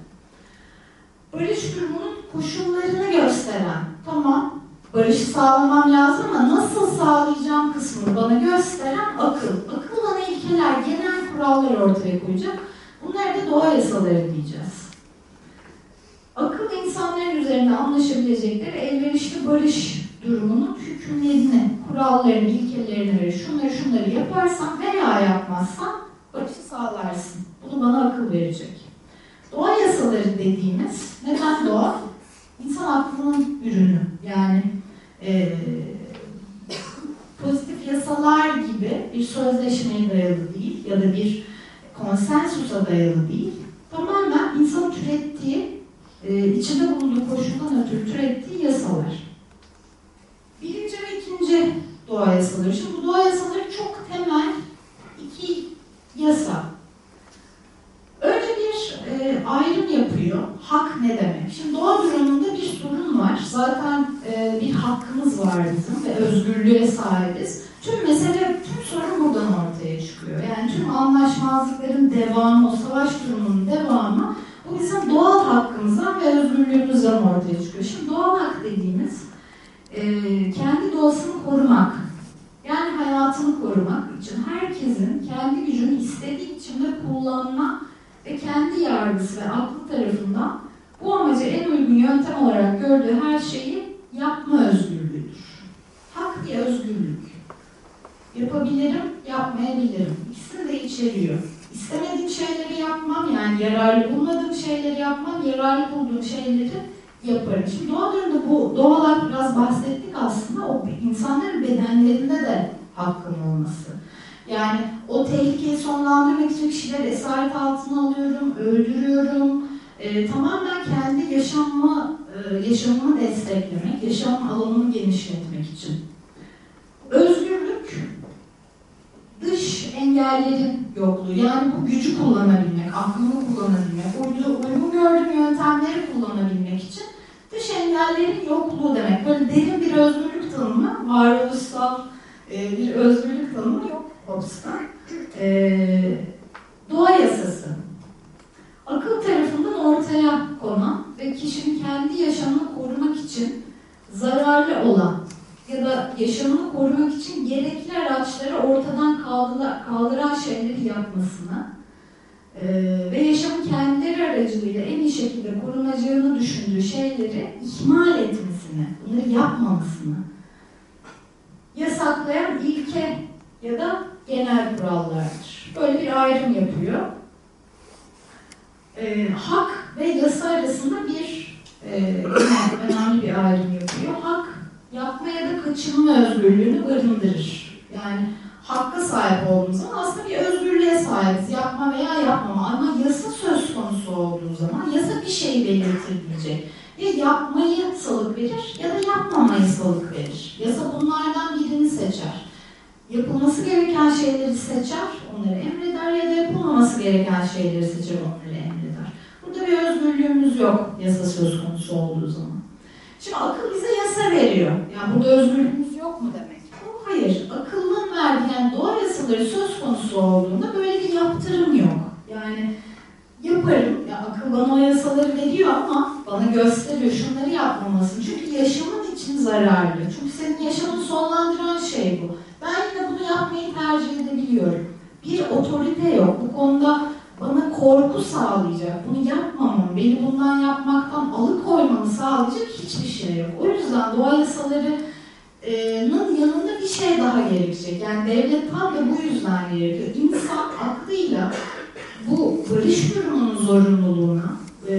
Speaker 1: Barış durumunun koşullarını gösteren, tamam barışı sağlamam lazım ama nasıl sağlayacağım kısmını bana gösteren akıl. Akıl bana ilkeler, genel kurallar ortaya koyacak. Bunlar da doğa yasaları diyeceğiz. Akıl insanların üzerinde anlaşabilecekleri elverişli barış durumunun hükümlerini, kurallarını, ilkelerini verir. Şunları şunları yaparsan veya yapmazsan barışı sağlarsın. Bunu bana akıl verecek. Doğa yasaları dediğimiz, neden doğa? İnsan aklının ürünü. Yani e, pozitif yasalar gibi bir sözleşmeye dayalı değil ya da bir konsensusa dayalı değil. Tamamen insanın türettiği, e, içinde bulunduğu koşuldan ötürü türettiği yasalar. Birinci ve ikinci doğa yasaları. Şimdi bu doğa yasaları çok temel iki yasa e, ayrım yapıyor. Hak ne demek? Şimdi doğa duranında bir sorun var. Zaten e, bir hakkımız var bizim ve özgürlüğe sahibiz. Tüm mesele, tüm sorun buradan ortaya çıkıyor. Yani tüm anlaşmazlıkların devamı, o savaş durumunun devamı bu bizim doğal hakkımızdan ve özgürlüğümüzden ortaya çıkıyor. Şimdi doğal hak dediğimiz e, kendi doğasını korumak. Yani hayatını korumak için herkesin kendi gücünü istediği biçimde kullanma ve kendi yargısı ve aklı tarafından bu amaca en uygun yöntem olarak gördüğü her şeyi yapma özgürlüğüdür. Hak diye özgürlük. Yapabilirim, yapmayabilirim. İkisini de içeriyor. İstemediğim şeyleri yapmam, yani yararlı bulmadığım şeyleri yapmam, yararlı bulduğum şeyleri yaparım. Şimdi doğa durumunda bu doğalar biraz bahsettik aslında. O insanların bedenlerinde de hakkın olması. Yani o tehlikeyi sonlandırmak için kişileri esaret altına alıyorum, öldürüyorum. Ee, tamamen kendi yaşamımı, e, yaşamımı desteklemek, yaşam alanımı genişletmek için. Özgürlük, dış engellerin yokluğu. Yani bu gücü kullanabilmek, aklımı kullanabilmek, uydu, uygun gördüğüm yöntemleri kullanabilmek için dış engellerin yokluğu demek. Böyle derin bir özgürlük tanımı, varoluşsal e, bir özgürlük tanımı yok Hobbes'tan. E, doğa yasası. Akıl tarafından ortaya konan ve kişinin kendi yaşamını korumak için zararlı olan ya da yaşamını korumak için gerekli araçları ortadan kaldıran şeyleri yapmasını e, ve yaşamın kendileri aracılığıyla en iyi şekilde korunacağını düşündüğü şeyleri ihmal etmesini, bunları yapmamasını yasaklayan ilke ya da genel kurallardır. Böyle bir ayrım yapıyor. E, hak ve yasa arasında bir e, önemli bir ayrım yapıyor. Hak yapma ya da kaçınma özgürlüğünü barındırır. Yani hakka sahip olduğumuz zaman aslında bir özgürlüğe sahibiz. Yapma veya yapmama. Ama yasa söz konusu olduğu zaman yasa bir şey belirtir diyecek. Ya yapmayı salık verir ya da yapmamayı salık verir. Yasa bunlardan birini seçer. Yapılması gereken şeyleri seçer, onları emreder ya da yapılmaması gereken şeyleri seçer, onları emreder. Burada bir özgürlüğümüz yok yasa söz konusu olduğu zaman. Şimdi akıl bize yasa veriyor. Yani burada özgürlüğümüz yok mu demek? Hayır. Akıllın verdiği yani doğa yasaları söz konusu olduğunda böyle bir yaptırım yok. Yani yaparım. Ya akıl bana o yasaları veriyor ama bana gösteriyor şunları yapmamasın. Çünkü yaşamın için zararlı. Çünkü senin yaşamını sonlandıran şey bu. Ben yine bunu yapmayı tercih edebiliyorum. Bir otorite yok. Bu konuda bana korku sağlayacak, bunu yapmamam, beni bundan yapmaktan alıkoymamı sağlayacak hiçbir şey yok. O yüzden doğa yasalarının yanında bir şey daha gerekecek. Yani devlet tam da bu yüzden gerekiyor. İnsan aklıyla bu barış durumunun zorunluluğuna e,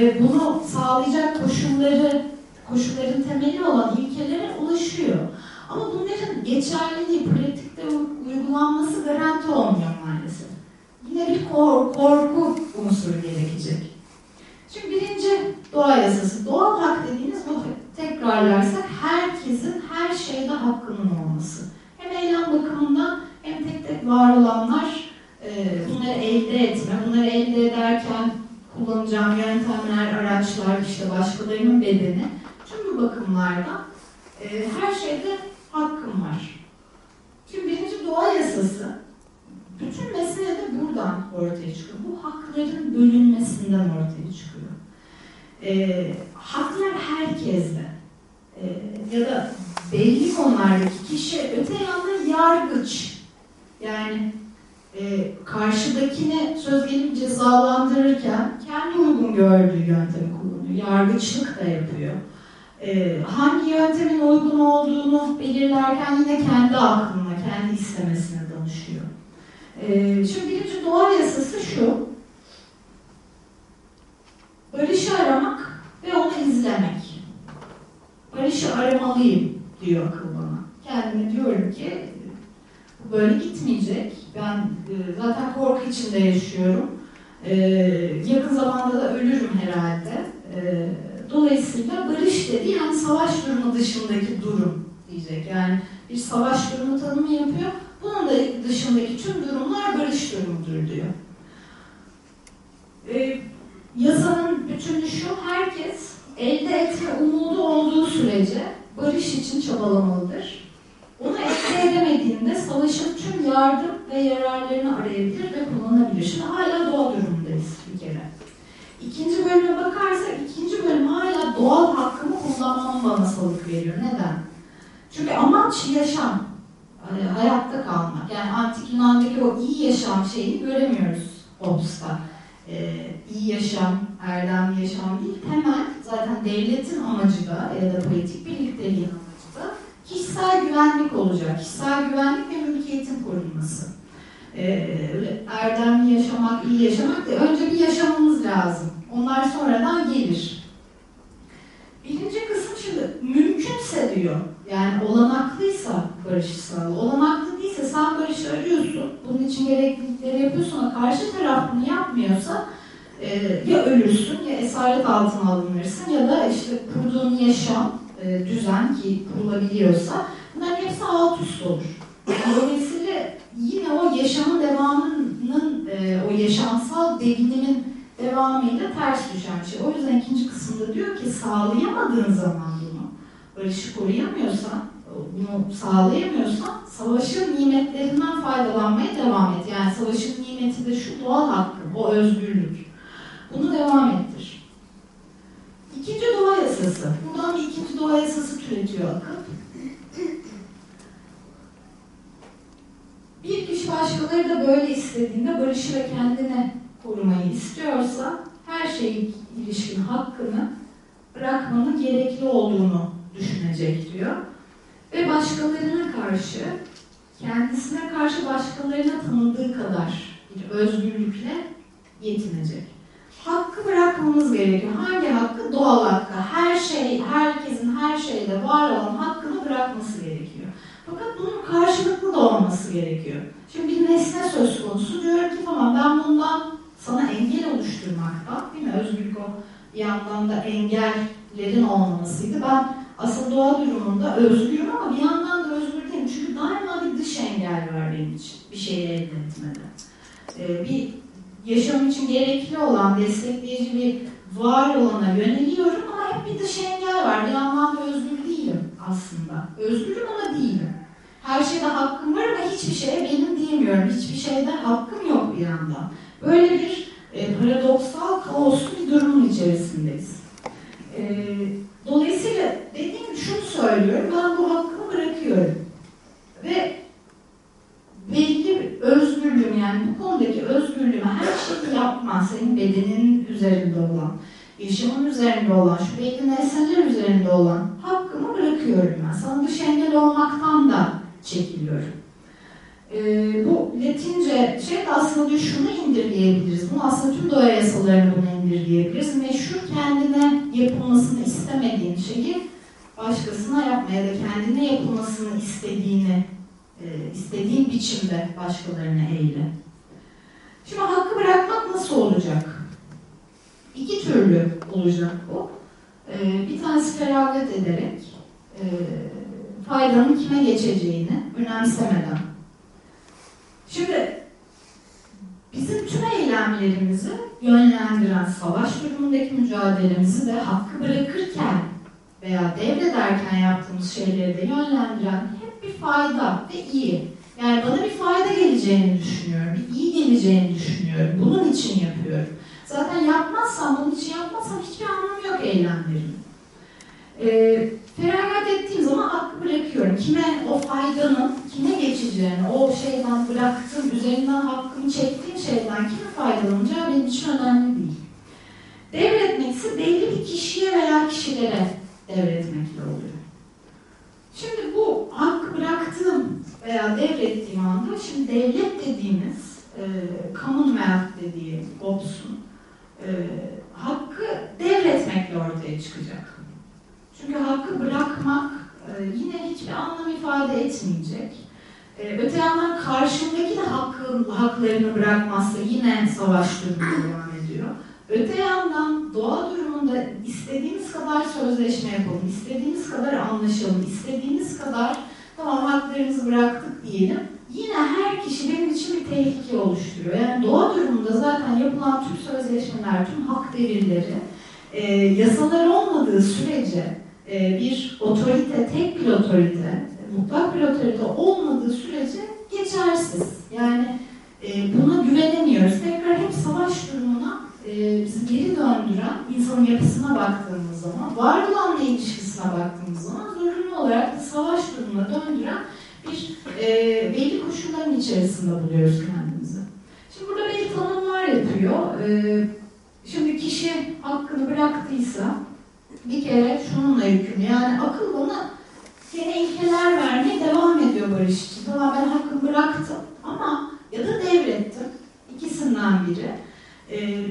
Speaker 1: ve bunu sağlayacak koşulları, koşulların temeli olan ilkelere ulaşıyor. Ama bunların geçerliliği, pratikte uygulanması garanti olmuyor maalesef. Yine bir kor, korku unsuru gerekecek. Şimdi birinci doğa yasası. Doğal hak dediğiniz bu tekrarlarsak herkesin her şeyde hakkının olması. Hem eylem bakımından hem tek tek var olanlar e, bunları elde etme, bunları elde ederken kullanacağım yöntemler, araçlar, işte başkalarının bedeni tüm bu bakımlardan e, her şeyde hakkım var. Şimdi birinci doğa yasası bütün mesele de buradan ortaya çıkıyor. Bu hakların bölünmesinden ortaya çıkıyor. E, haklar herkeste. E, ya da belli konulardaki kişi öte yandan yargıç. Yani e, karşıdakini söz gelip cezalandırırken kendi uygun gördüğü yöntemi kullanıyor. Yargıçlık da yapıyor. E, hangi yöntemin uygun olduğunu belirlerken yine kendi aklına, kendi istemesine danışıyor. E, şimdi birinci doğa yasası şu. Barışı aramak ve onu izlemek. Barışı aramalıyım diyor akıl bana. Kendime diyorum ki böyle gitmeyecek. Ben e, zaten korku içinde yaşıyorum. E, yakın zamanda da ölürüm herhalde. E, dolayısıyla barış dedi yani savaş durumu dışındaki durum diyecek. Yani bir savaş durumu tanımı yapıyor. Bunun da dışındaki tüm durumlar barış durumudur diyor. E, yasanın bütünü şu, herkes elde etme umudu olduğu sürece barış için çabalamalıdır. Onu elde edemediğinde savaşın tüm yardım ve yararlarını arayabilir ve kullanabilir. Şimdi hala doğa kere. İkinci bölüme bakarsak ikinci bölüm hala doğal hakkımı kullanmamı bana salık veriyor. Neden? Çünkü amaç yaşam. Hani hayatta kalmak. Yani antik Yunan'daki o iyi yaşam şeyini göremiyoruz Hobbes'ta. Ee, iyi yaşam, erdemli yaşam değil. Temel zaten devletin amacı da ya da politik birlikteliğin amacı da kişisel güvenlik olacak. Kişisel güvenlik ve mülkiyetin korunması. Ee, erdemli yaşamak, iyi yaşamak da önce bir yaşamamız lazım. Onlar sonradan gelir. Birinci kısım şimdi mümkünse diyor. Yani olanaklıysa barış sağlığı. Olanaklı değilse sen barışı arıyorsun. Bunun için gereklilikleri yapıyorsun ama karşı taraf bunu yapmıyorsa e, ya ölürsün ya esaret altına alınırsın ya da işte kurduğun yaşam, e, düzen ki kurulabiliyorsa bunların hepsi alt üst olur. Dolayısıyla yine o yaşamın devamının, e, o yaşamsal devinimin devamıyla ters düşen şey. O yüzden ikinci kısımda diyor ki sağlayamadığın zaman bunu, barışı koruyamıyorsan, bunu sağlayamıyorsan savaşın nimetlerinden faydalanmaya devam et. Yani savaşın nimeti de şu doğal hakkın, o özgürlük. Bunu devam ettir. İkinci doğa yasası. Buradan bir ikinci doğa yasası türetiyor akıl. Bir kişi başkaları da böyle istediğinde barışı ve kendini korumayı istiyorsa her şeye ilişkin hakkını bırakmanın gerekli olduğunu düşünecek diyor. Ve başkalarına karşı, kendisine karşı başkalarına tanıdığı kadar bir özgürlükle yetinecek. Hakkı bırakmamız gerekiyor. Hangi hakkı? Doğal hakkı. Her şey, herkesin her şeyde var olan hakkını bırakması gerekiyor. Fakat bunun karşılıklı da olması gerekiyor. Şimdi bir nesne söz konusu. Diyor ki tamam ben bundan sana engel oluşturmaktan, değil mi? Özgürlük o yandan da engellerin olmamasıydı. Ben aslında doğa durumunda özgürüm ama bir yandan da özgür değilim. Çünkü daima bir dış engel var benim için bir şeyi elde etmede. Ee, bir yaşam için gerekli olan, destekleyici bir var olana yöneliyorum ama hep bir dış engel var. Bir yandan da özgür değilim aslında. Özgürüm ama değilim. Her şeyde hakkım var ama hiçbir şeye benim diyemiyorum. Hiçbir şeyde hakkım yok bir yandan. Böyle bir e, paradoksal, kaoslu bir durumun içerisindeyiz. E, dolayısıyla dediğim şunu söylüyorum, ben bu hakkımı bırakıyorum. Ve belli bir özgürlüğüm yani bu konudaki özgürlüğümü her şeyi yapma, senin bedenin üzerinde olan, yaşamın üzerinde olan, şu belli nesneler üzerinde olan hakkımı bırakıyorum ben. Sana dış engel olmaktan da çekiliyorum. Ee, bu Latince şey aslında diyor şunu indirgeyebiliriz. Bunu aslında tüm doğa yasalarını buna indirgeyebiliriz. Meşhur kendine yapılmasını istemediğin şeyi başkasına yapmaya da kendine yapılmasını istediğini e, istediğin biçimde başkalarına eyle. Şimdi hakkı bırakmak nasıl olacak? İki türlü olacak bu. Ee, bir tanesi feragat ederek e, faydanın kime geçeceğini önemsemeden Şimdi bizim tüm eylemlerimizi yönlendiren savaş durumundaki mücadelemizi de hakkı bırakırken veya devrederken yaptığımız şeyleri de yönlendiren hep bir fayda ve iyi. Yani bana bir fayda geleceğini düşünüyorum, bir iyi geleceğini düşünüyorum. Bunun için yapıyorum. Zaten yapmazsam, bunun için yapmazsam hiçbir anlamı yok eylemlerimin. Ee, feragat ettiğim zaman hakkı bırakıyorum. Kime o faydanın kime geçeceğini, o şeyden bıraktığım, üzerinden hakkımı çektiğim şeyden kime faydalanacağı benim için önemli değil. Devretmek ise belli bir kişiye veya kişilere devretmekle oluyor. Şimdi bu hakkı bıraktığım veya devrettiğim anda şimdi devlet dediğimiz e, Commonwealth dediği Hobbes'un e, hakkı devretmekle ortaya çıkacak. Çünkü hakkı bırakmak e, yine hiçbir anlam ifade etmeyecek. E, öte yandan karşımdaki de hakkın, haklarını bırakmazsa yine savaş durumu devam ediyor. Öte yandan doğa durumunda istediğimiz kadar sözleşme yapalım, istediğimiz kadar anlaşalım, istediğimiz kadar tamam haklarımızı bıraktık diyelim. Yine her kişi benim için bir tehlike oluşturuyor. Yani doğa durumunda zaten yapılan tüm sözleşmeler, tüm hak devirleri e, yasalar olmadığı sürece e, bir otorite, tek bir otorite, mutlak bir otorite olmadığı sürece geçersiz. Yani e, buna güvenemiyoruz. Tekrar hep savaş durumuna e, bizi geri döndüren insanın yapısına baktığımız zaman, var olanla ilişkisine baktığımız zaman zorunlu olarak da savaş durumuna döndüren bir e, belli koşulların içerisinde buluyoruz kendimizi. Şimdi burada belli tanımlar yapıyor. Şimdi kişi hakkını bıraktıysa bir kere şununla yükümlü. Yani akıl bana gene ilkeler vermeye devam ediyor barış için. Tamam ben hakkımı bıraktım ama ya da devrettim. İkisinden biri. Ee,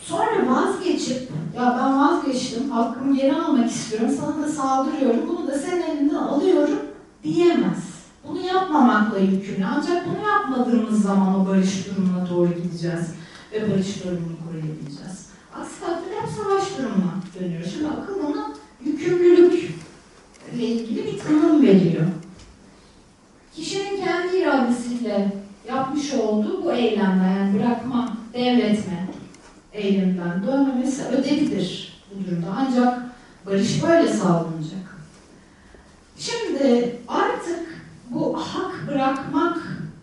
Speaker 1: sonra vazgeçip ya ben vazgeçtim, hakkımı geri almak istiyorum, sana da saldırıyorum, bunu da senin elinden alıyorum diyemez. Bunu yapmamakla yükümlü. Ancak bunu yapmadığımız zaman o barış durumuna doğru gideceğiz ve barış durumunu koruyabileceğiz. Takdirde hep savaş durumuna dönüyor. Şimdi akıl ona yükümlülükle ilgili bir tanım veriyor. Kişinin kendi iradesiyle yapmış olduğu bu eylemden yani bırakma, devretme eyleminden dönmemesi ödevidir bu durumda. Ancak barış böyle sağlanacak. Şimdi artık bu hak bırakmak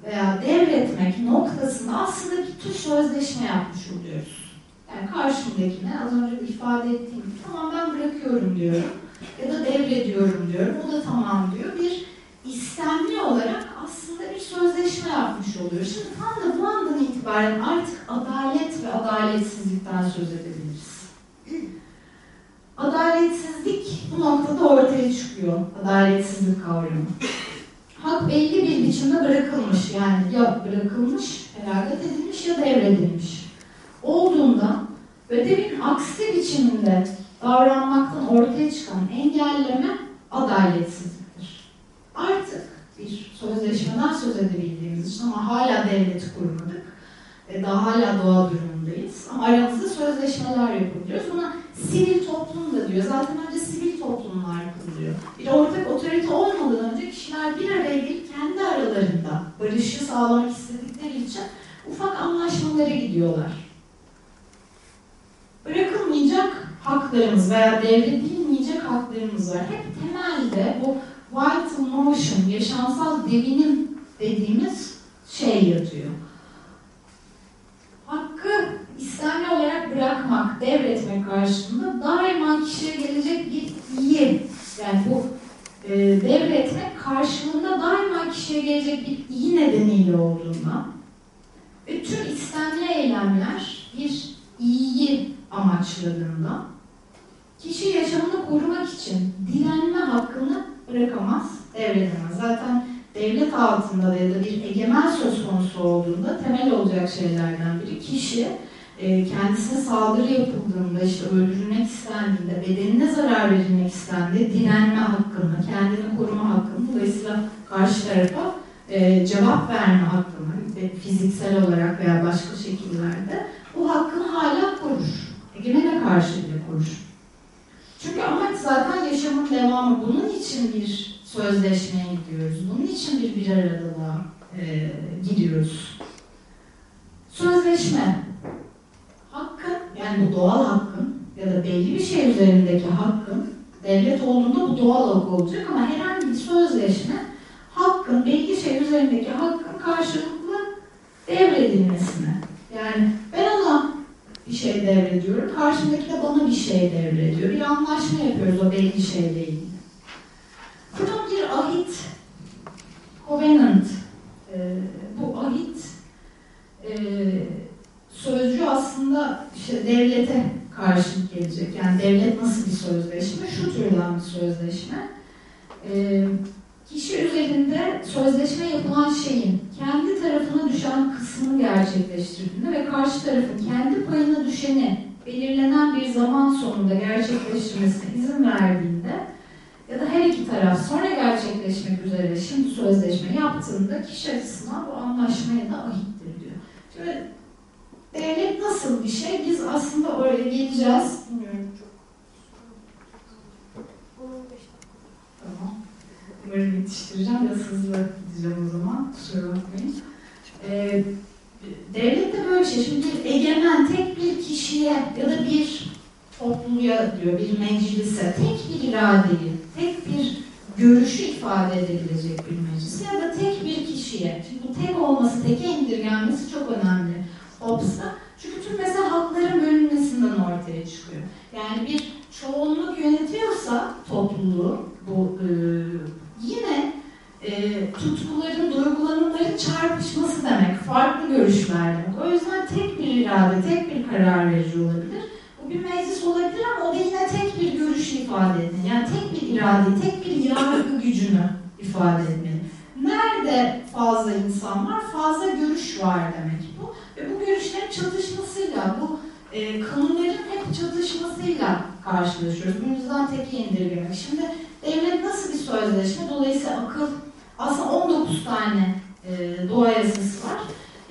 Speaker 1: veya devretmek noktasında aslında bir tür sözleşme yapmış oluyoruz. Yani karşımdakine az önce ifade ettiğim tamam ben bırakıyorum diyorum ya da devrediyorum diyorum. O da tamam diyor. Bir istemli olarak aslında bir sözleşme yapmış oluyor. Şimdi tam da bu andan itibaren artık adalet ve adaletsizlikten söz edebiliriz. Adaletsizlik bu noktada ortaya çıkıyor. Adaletsizlik kavramı. Hak belli bir biçimde bırakılmış. Yani ya bırakılmış, feragat edilmiş ya devredilmiş. Olduğunda ödevin aksi biçiminde davranmaktan ortaya çıkan engelleme adaletsizliktir. Artık bir sözleşmeden söz edebildiğimiz için ama hala devleti kurmadık. Daha hala doğa durumundayız. Ama aramızda sözleşmeler yapabiliyoruz. Buna sivil toplum da diyor. Zaten önce sivil toplumlar kuruluyor. Bir ortak otorite olmadan önce kişiler bir araya gelip kendi aralarında barışı sağlamak istedikleri için ufak anlaşmalara gidiyorlar. Bırakılmayacak haklarımız veya devredilmeyecek haklarımız var. Hep temelde bu vital motion, yaşamsal devinim dediğimiz şey yatıyor. Hakkı istemli olarak bırakmak, devretmek karşılığında daima kişiye gelecek bir iyi, yani bu e, devretmek karşılığında daima kişiye gelecek bir iyi nedeniyle olduğundan tüm istemli eylemler bir iyiyi amaçladığında kişi yaşamını korumak için direnme hakkını bırakamaz, devredemez. Zaten devlet altında da ya da bir egemen söz konusu olduğunda temel olacak şeylerden biri kişi e, kendisine saldırı yapıldığında, işte öldürülmek istendiğinde, bedenine zarar verilmek istendiğinde direnme hakkını, kendini koruma hakkını, dolayısıyla karşı tarafa e, cevap verme hakkını, fiziksel olarak veya başka şekillerde bu hakkını hala korur. Egemene karşı bile korur. Çünkü amaç zaten yaşamın devamı. Bunun için bir sözleşmeye gidiyoruz. Bunun için bir bir aradılığa e, giriyoruz. Sözleşme. Hakkın, yani bu doğal hakkın ya da belli bir şey üzerindeki hakkın devlet olduğunda bu doğal hak olacak ama herhangi bir sözleşme hakkın, belli şey üzerindeki hakkın karşılıklı devredilmesine. Yani ben ona bir şey devrediyorum, karşımdaki de bana bir şey devrediyor. Bir anlaşma yapıyoruz o belli şeyle ilgili. Burada bir ahit, covenant, e, bu ahit e, sözcüğü aslında işte devlete karşılık gelecek. Yani devlet nasıl bir sözleşme? Şu türden bir sözleşme. E, kişi üzerinde sözleşme yapılan şeyin kendi tarafına düşen kısmını gerçekleştirdiğinde ve karşı tarafın kendi payına düşeni belirlenen bir zaman sonunda gerçekleştirmesine izin verdiğinde ya da her iki taraf sonra gerçekleşmek üzere şimdi sözleşme yaptığında kişi açısından bu anlaşmaya da ahittir diyor. Şimdi devlet nasıl bir şey? Biz aslında oraya geleceğiz. Bilmiyorum çok. Tamam. Umarım yetiştireceğim. Biraz hızlı gideceğim o zaman. Kusura bakmayın. Ee, devlet de böyle şey. Şimdi egemen tek bir kişiye ya da bir topluluğa diyor, bir meclise tek bir iradeyi, tek bir görüşü ifade edebilecek bir meclis ya da tek bir kişiye. Şimdi bu tek olması, teke indirgenmesi çok önemli Hobbes'ta. Çünkü tüm mesela hakların bölünmesinden ortaya çıkıyor. Yani bir çoğunluk yönetiyorsa topluluğu, bu e, yine e, tutkuların, duygulanımların çarpışması demek, farklı görüşler demek. O yüzden tek bir irade, tek bir karar verici olabilir. Bu bir meclis olabilir ama o da yine tek bir görüş ifade etmeli. Yani tek bir irade, tek bir yargı gücünü ifade etmeli. Nerede fazla insan var, fazla görüş var demek bu. Ve bu görüşlerin çatışmasıyla, bu e, kanunların çatışmasıyla karşılaşıyoruz. Bu yüzden teki indirgemek. Şimdi devlet nasıl bir sözleşme? Dolayısıyla akıl aslında 19 tane e, doğa yasası var.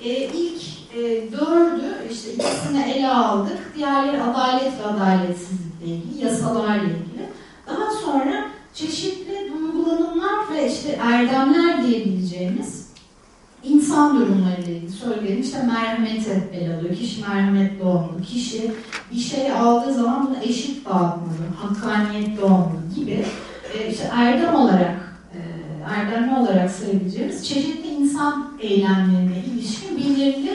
Speaker 1: E, ilk e, dördü, işte ikisini ele aldık. Diğerleri adalet ve adaletsizlikle ilgili, yasalarla ilgili. Daha sonra çeşitli duygulanımlar ve işte erdemler diyebileceğimiz insan durumlarıyla ilgili söyleyelim. İşte merhameti ele alıyor. Kişi merhametli olmalı. Kişi bir şey aldığı zaman bunu eşit dağıtmalı, hakkaniyetli olmalı gibi e, işte erdem olarak e, erdemli olarak sayabileceğimiz çeşitli insan eylemlerine ilişkin belirli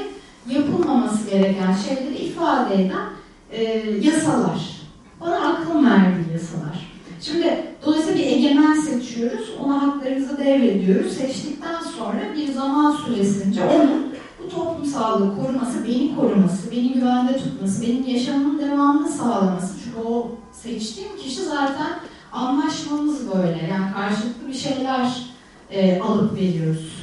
Speaker 1: yapılmaması gereken şeyleri ifade eden e, yasalar. Bana aklım verdiği yasalar. Şimdi dolayısıyla bir egemen seçiyoruz, ona haklarımızı devrediyoruz. Seçtikten sonra bir zaman süresince onun bu toplumsallığı koruması, beni koruması, beni güvende tutması, benim yaşamımın devamını sağlaması. Çünkü o seçtiğim kişi zaten anlaşmamız böyle. Yani karşılıklı bir şeyler e, alıp veriyoruz.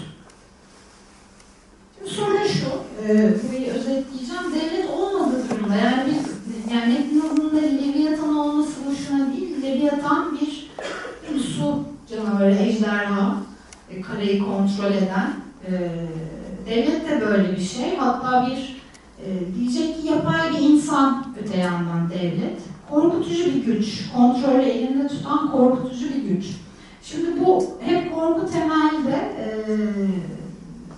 Speaker 1: Şimdi sorun şu, e, burayı özetleyeceğim. Devlet olmadığı durumda, yani biz, yani Leviathan olması değil, Leviathan bir, su canavarı, ejderha, e, karayı kontrol eden, e, devlet de böyle bir şey. Hatta bir e, diyecek ki yapay bir insan öte yandan devlet. Korkutucu bir güç, kontrolü elinde tutan korkutucu bir güç. Şimdi bu hep korku temelde, e,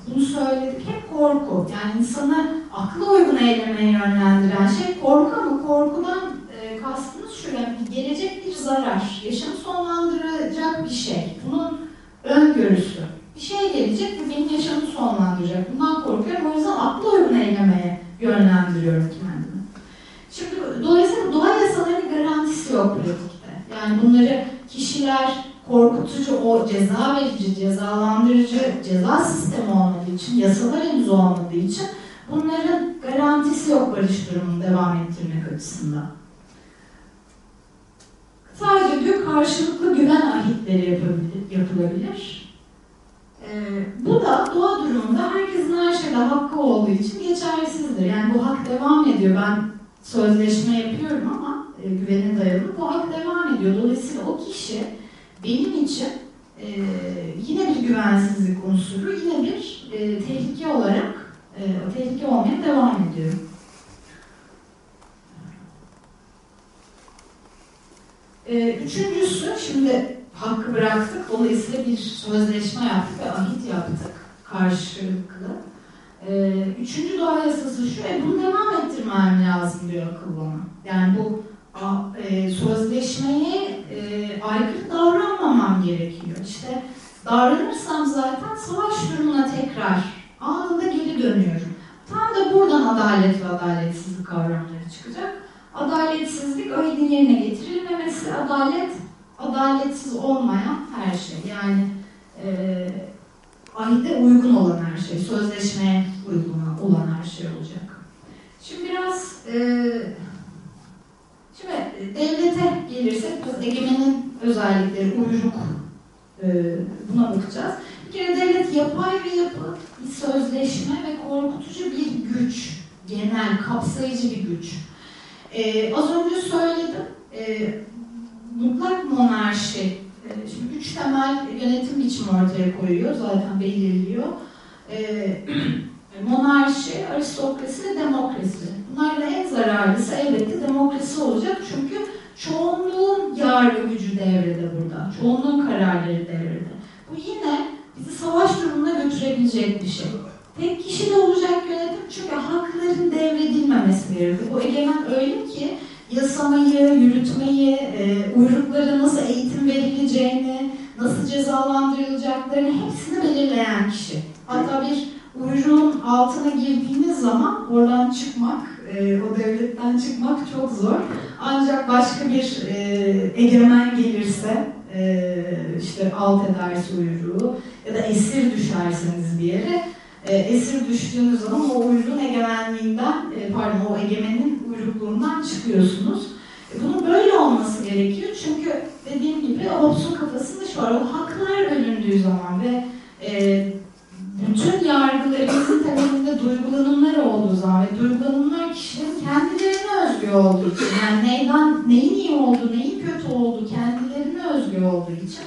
Speaker 1: bunu söyledik, hep korku. Yani insanı aklı uygun eylemeye yönlendiren şey korku ama korkudan e, kastımız yani gelecek bir zarar, yaşamı sonlandıracak bir şey. Bunun öngörüsü. Bir şey gelecek ve benim yaşamımı sonlandıracak. Bundan korkuyorum. O yüzden aklı uygun eylemeye yönlendiriyorum kendimi. Şimdi dolayısıyla doğa yasalarının garantisi yok pratikte. Yani bunları kişiler korkutucu, o ceza verici, cezalandırıcı ceza sistemi olmadığı için, yasalar henüz olmadığı için bunların garantisi yok barış durumunu devam ettirmek açısından. Sadece diyor karşılıklı güven ahitleri yapılabilir. Ee, bu da doğa durumunda herkesin her şeyde hakkı olduğu için geçersizdir. Yani bu hak devam ediyor. Ben sözleşme yapıyorum ama e, güvene dayalı bu hak devam ediyor. Dolayısıyla o kişi benim için e, yine bir güvensizlik unsuru, yine bir e, tehlike olarak e, tehlike olmaya devam ediyor. E, üçüncüsü, şimdi hakkı bıraktık, dolayısıyla bir sözleşme yaptık ve ahit yaptık karşılıklı. E, üçüncü doğa yasası şu, e, bunu devam ettirmem lazım diyor akıl bana. Yani bu e, sözleşmeye e, aykırı davranmamam gerekiyor. İşte davranırsam zaten savaş durumuna tekrar anında geri dönüyorum. Tam da buradan adalet ve adaletsizlik kavramları çıkacak. Adaletsizlik ahidin yerine getirilmemesi, adalet adaletsiz olmayan her şey. Yani e, ahide uygun olan her şey, sözleşmeye uygun olan her şey olacak. Şimdi biraz e, şimdi devlete gelirsek egemenin özellikleri, uyruk e, buna bakacağız. Bir kere devlet yapay bir yapı, bir sözleşme ve korkutucu bir güç, genel, kapsayıcı bir güç. E, az önce söyledim, e, mutlak monarşi, e, şimdi üç temel yönetim biçimi ortaya koyuyor, zaten belirliyor. E, (clears throat) monarşi, aristokrasi ve demokrasi. Bunlarla en zararlısı elbette demokrasi olacak çünkü çoğunluğun yargı gücü devrede burada, çoğunluğun kararları devrede. Bu yine bizi savaş durumuna götürebilecek bir şey. Tek kişi de olacak yönetim çünkü hakların devredilmemesi gerekiyor. Bu egemen öyle ki yasamayı, yürütmeyi, e, uyruklara nasıl eğitim verileceğini, nasıl cezalandırılacaklarını hepsini belirleyen kişi. Hatta bir uyruğun altına girdiğiniz zaman oradan çıkmak, e, o devletten çıkmak çok zor. Ancak başka bir e, egemen gelirse, e, işte alt ederse uyruğu ya da esir düşerseniz bir yere, e, esir düştüğünüz zaman o uyruğun egemenliğinden, e, pardon o egemenin uyrukluğundan çıkıyorsunuz. E, bunun böyle olması gerekiyor çünkü dediğim gibi Hobbes'un kafasında şu var, o haklar bölündüğü zaman ve e, bütün yargılarımızın temelinde duygulanımlar olduğu zaman ve duygulanımlar kişilerin kendilerine özgü olduğu için yani neyden, neyin iyi olduğu, neyin kötü olduğu kendilerine özgü olduğu için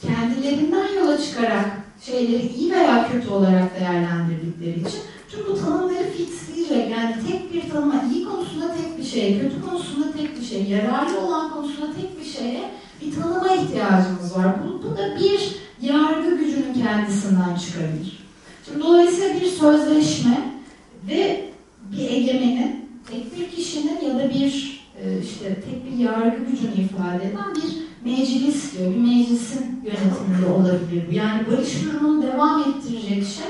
Speaker 1: kendilerinden yola çıkarak şeyleri iyi veya kötü olarak değerlendirdikleri için tüm bu tanımları fixleyecek yani tek bir tanıma iyi konusunda tek bir şeye, kötü konusunda tek bir şey, yararlı olan konusunda tek bir şeye bir tanıma ihtiyacımız var. Bu, bu da bir yargı gücünün kendisinden çıkabilir. Şimdi dolayısıyla bir sözleşme ve bir egemenin, tek bir kişinin ya da bir e, işte tek bir yargı gücünü ifade eden bir meclis diyor. Bir meclisin yönetiminde olabilir. Yani barış durumunu devam ettirecek şey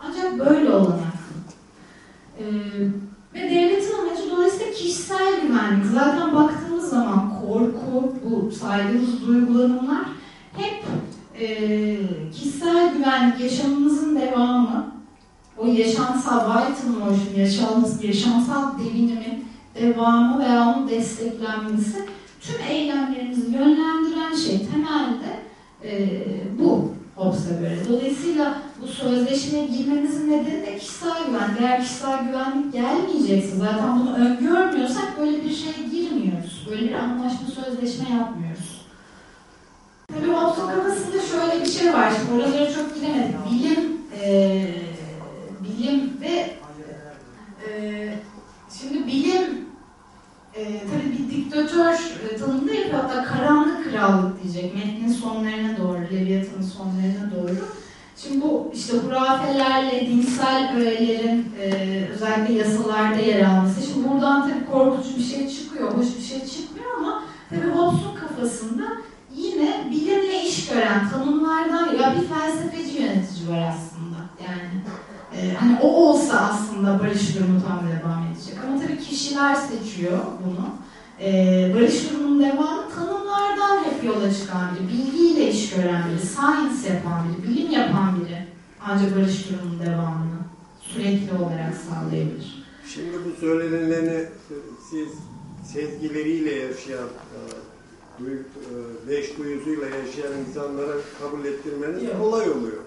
Speaker 1: ancak böyle olanak. Ee, ve devletin amacı dolayısıyla kişisel güvenlik. Zaten baktığımız zaman korku, bu saydığımız duygulanımlar hep e, kişisel güvenlik, yaşamımızın devamı, o yaşamsal vital motion, yaşamsal devinimin devamı veya onun desteklenmesi tüm eylemlerimizi yönlendiren şey temelde e, bu Hobbes'a göre. Dolayısıyla bu sözleşmeye girmemizin nedeni de kişisel güvenlik. Eğer kişisel güvenlik gelmeyecekse zaten bunu öngörmüyorsak böyle bir şeye girmiyoruz. Böyle bir anlaşma sözleşme yapmıyoruz. Tabii Hobbes'un kafasında şöyle bir şey var. Şimdi oralara çok giremedik. Bilim, e, bilim ve e, şimdi bilim e, tabii bir diktatör e, tanımda yapıyor. Hatta karanlık krallık diyecek. Metnin sonlarına doğru, Leviathan'ın sonlarına doğru. Şimdi bu işte hurafelerle dinsel öğelerin e, özellikle yasalarda yer alması. Şimdi buradan tabii korkutucu bir şey çıkıyor, hoş bir şey çıkmıyor ama tabii Hobbes'un kafasında yine bilimle iş gören tanımlardan ya bir felsefeci yönetici var aslında. Yani e, hani o olsa aslında barış durumu tam devam kişiler seçiyor bunu. E, barış durumunun devamı tanımlardan hep yola çıkan biri, bilgiyle iş gören biri, science yapan biri, bilim yapan biri ancak barış durumunun devamını sürekli olarak sağlayabilir.
Speaker 2: Şimdi bu söylenenlerini siz sezgileriyle yaşayan, e, duy- e, beş duyusuyla yaşayan insanlara kabul ettirmeniz kolay oluyor.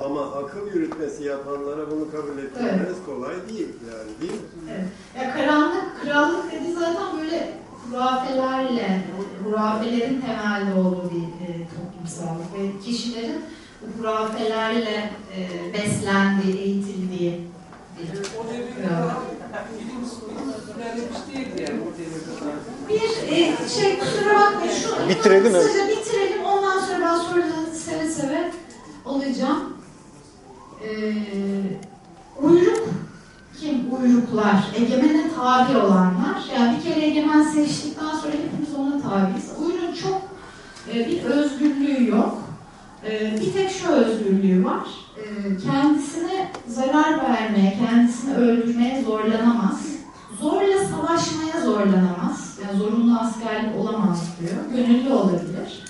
Speaker 2: Ama akıl yürütmesi yapanlara bunu kabul ettirmeniz kolay değil yani değil mi?
Speaker 1: Evet. Ya karanlık krallık dedi zaten böyle hurafelerle, hurafelerin temelde olduğu bir e, toplumsallık ve kişilerin bu hurafelerle e, beslendiği, eğitildiği bir
Speaker 3: O devir
Speaker 1: krallık.
Speaker 3: bilim ilerlemiş değildi yani o devir kadar.
Speaker 1: Bir e, şey kusura bakmayın şu
Speaker 4: Bitirelim, evet.
Speaker 1: kısaca bitirelim ondan sonra ben sorularınızı seve seve alacağım. Ee, uyruk kim uyruklar? Egemene tabi olanlar. Yani bir kere egemen seçtikten sonra hepimiz ona tabiiz. Uyrun çok e, bir özgürlüğü yok. E, bir tek şu özgürlüğü var. E, kendisine zarar vermeye, kendisini öldürmeye zorlanamaz. Zorla savaşmaya zorlanamaz. Yani zorunlu askerlik olamaz diyor. Gönüllü olabilir.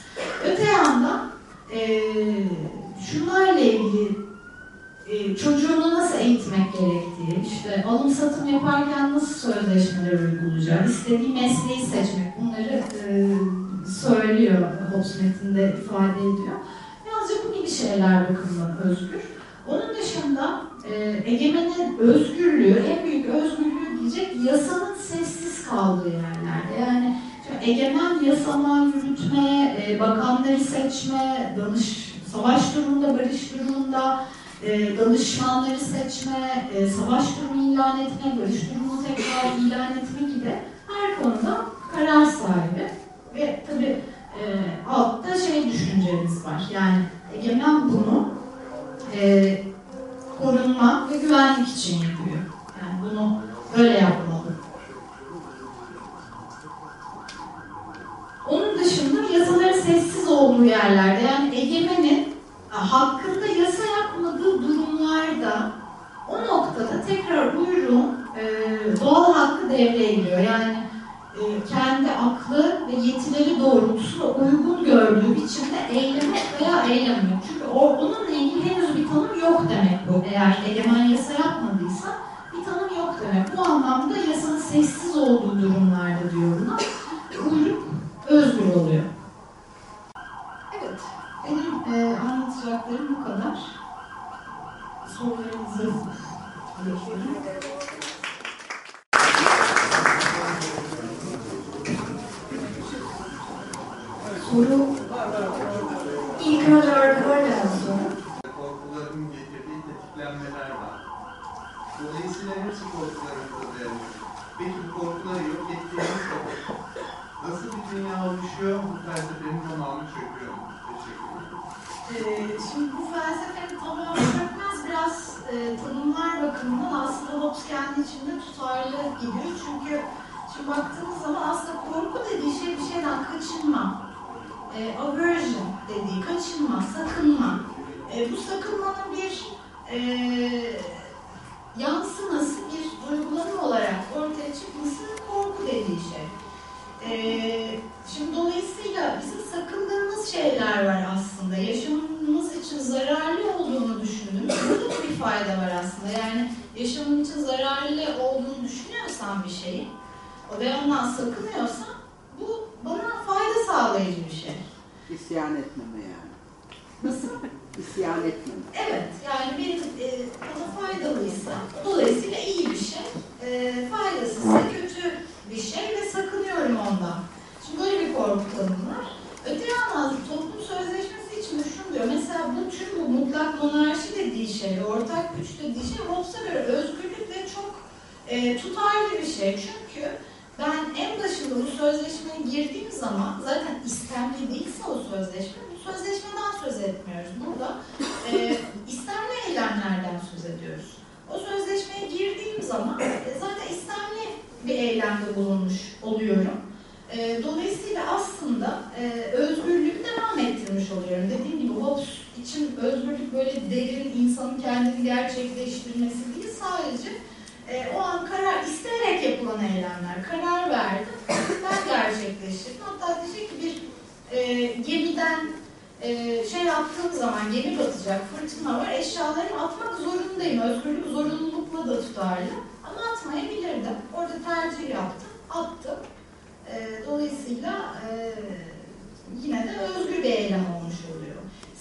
Speaker 1: Öte yandan e, şunlarla ilgili e, çocuğunu nasıl eğitmek gerektiği, işte alım satım yaparken nasıl sözleşmeler uygulayacak, istediği mesleği seçmek bunları e, söylüyor Hobbes metninde ifade ediyor. Yalnızca bu gibi şeyler bakımından özgür. Onun dışında e, egemenin özgürlüğü, en büyük özgürlüğü diyecek yasanın sessiz kaldığı yerlerde. Yani egemen yasama, yürütme, e, bakanları seçme, danış, savaş durumunda, barış durumunda, e, danışmanları seçme, e, savaş durumu ilan etme, barış durumunu tekrar ilan etme gibi her konuda karar sahibi. Var. Öte yandan toplum sözleşmesi için düşün diyor. Mesela bu tüm bu mutlak monarşi dediği şey, ortak güç dediği şey Hobbes'a göre özgürlükle çok e, tutarlı bir şey. Çünkü ben en başında bu sözleşmeye girdiğim zaman zaten istemli değilse o sözleşme, bu sözleşmeden söz etmiyoruz. Burada e, istemli eylemlerden söz ediyoruz. O sözleşmeye girdiğim zaman e, zaten istemli bir eylemde bulunmuş oluyorum. E, dolayısıyla aslında e, özgürlüğü devam ettirmiş oluyorum. Dediğim gibi Hobbes için özgürlük böyle derin insanın kendini gerçekleştirmesi değil sadece e, o an karar isteyerek yapılan eylemler. Karar verdim, ben gerçekleştirdim. Hatta diyecek ki bir e, gemiden e, şey yaptığım zaman gemi batacak, fırtına var, eşyalarımı atmak zorundayım. Özgürlük zorunlulukla da tutarlı. Ama atmayabilirdim. Orada tercih yaptım, attım. E, dolayısıyla e, yine de özgür bir eylem olmuş oluyor.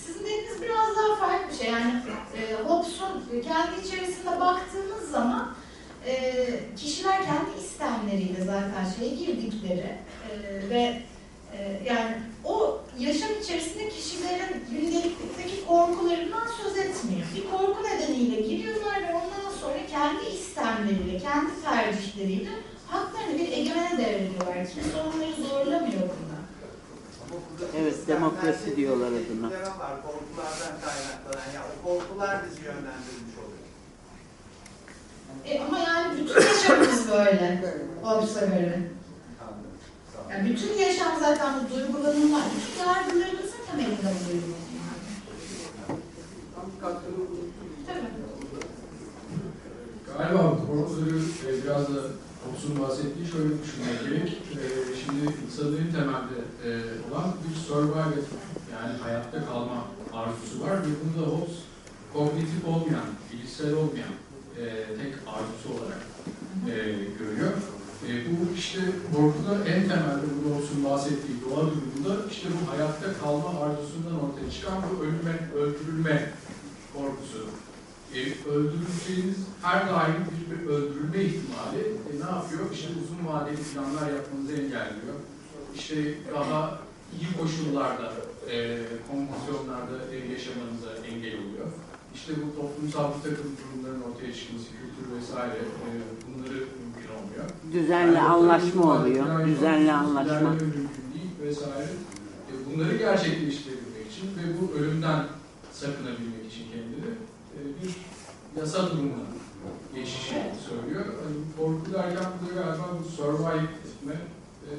Speaker 1: Sizin dediğiniz biraz daha farklı bir şey. Yani e, Hobbes'un kendi içerisinde baktığımız zaman e, kişiler kendi istemleriyle zaten şeye girdikleri e, ve e, yani o yaşam içerisinde kişilerin gündelikteki korkularından söz etmiyor. Bir korku nedeniyle giriyorlar ve ondan sonra kendi istemleriyle, kendi tercihleriyle haklarını bir egemene devrediyorlar. Kimse onları zorlamıyor
Speaker 4: burada
Speaker 5: Evet, demokrasi diyorlar adına.
Speaker 4: var, Korkulardan kaynaklanan. Ya o korkular bizi yönlendirmiş oluyor.
Speaker 1: E, ama yani bütün yaşamımız böyle. Hobbes'a göre. Yani bütün yaşam zaten bu duygulanımlar. Bütün yargılarımızın temelinde bu duygulanımlar. Tabii.
Speaker 6: Galiba bu korkuları e, biraz da Hobbes'un bahsettiği şöyle düşünmek gerek. E, şimdi insanın en temelde e, olan bir survival yani hayatta kalma arzusu var ve bunu da Hobbes kognitif olmayan, bilişsel olmayan e, tek arzusu olarak e, görüyor. E, bu işte korkuda en temelde bu Hobbes'un bahsettiği doğa durumunda işte bu hayatta kalma arzusundan ortaya çıkan bu ölüme, öldürülme korkusu e, öldürüleceğiniz her daim bir, bir öldürülme ihtimali e, ne yapıyor? İşte uzun vadeli planlar yapmanızı engelliyor. İşte daha iyi koşullarda, e, kondisyonlarda e, yaşamanıza engel oluyor. İşte bu toplumsal bir takım durumların ortaya çıkması, kültür vesaire e, bunları mümkün olmuyor.
Speaker 5: Düzenli
Speaker 6: Yani
Speaker 5: anlaşma oluyor. Düzenli
Speaker 6: yapmanız
Speaker 5: anlaşma.
Speaker 6: mümkün değil vesaire. E, bunları gerçekleştirebilmek için ve bu ölümden sakınabilmek için kendini e, bir yasa durumuna geçişi söylüyor. Hani korku derken burada galiba bu survive etme ve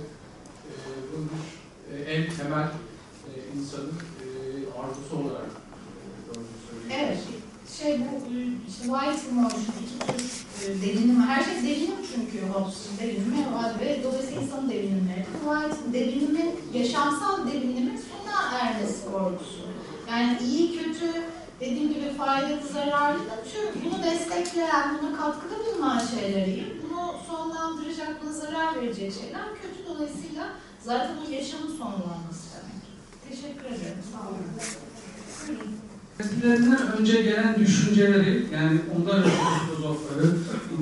Speaker 6: e, bunu bir e, en temel e, insanın e, arzusu olarak e,
Speaker 1: şey bu işte white emotion, iki tür e, derinim, her şey derinim çünkü Hobbes'un derinimi var ve dolayısıyla insanın derinimleri. White derinimin, yaşamsal derinimin sona ermesi korkusu. Yani iyi, kötü, dediğim gibi faydalı, zararlı da tüm bunu destekleyen, buna katkıda bulunan şeyleri, bunu sonlandıracak, buna zarar verecek şeyler kötü dolayısıyla zaten o yaşamın sonlanması demek. Teşekkür ederim. Sağ olun. Buyurun.
Speaker 7: Kendilerinden önce gelen düşünceleri, yani ondan önce filozofları,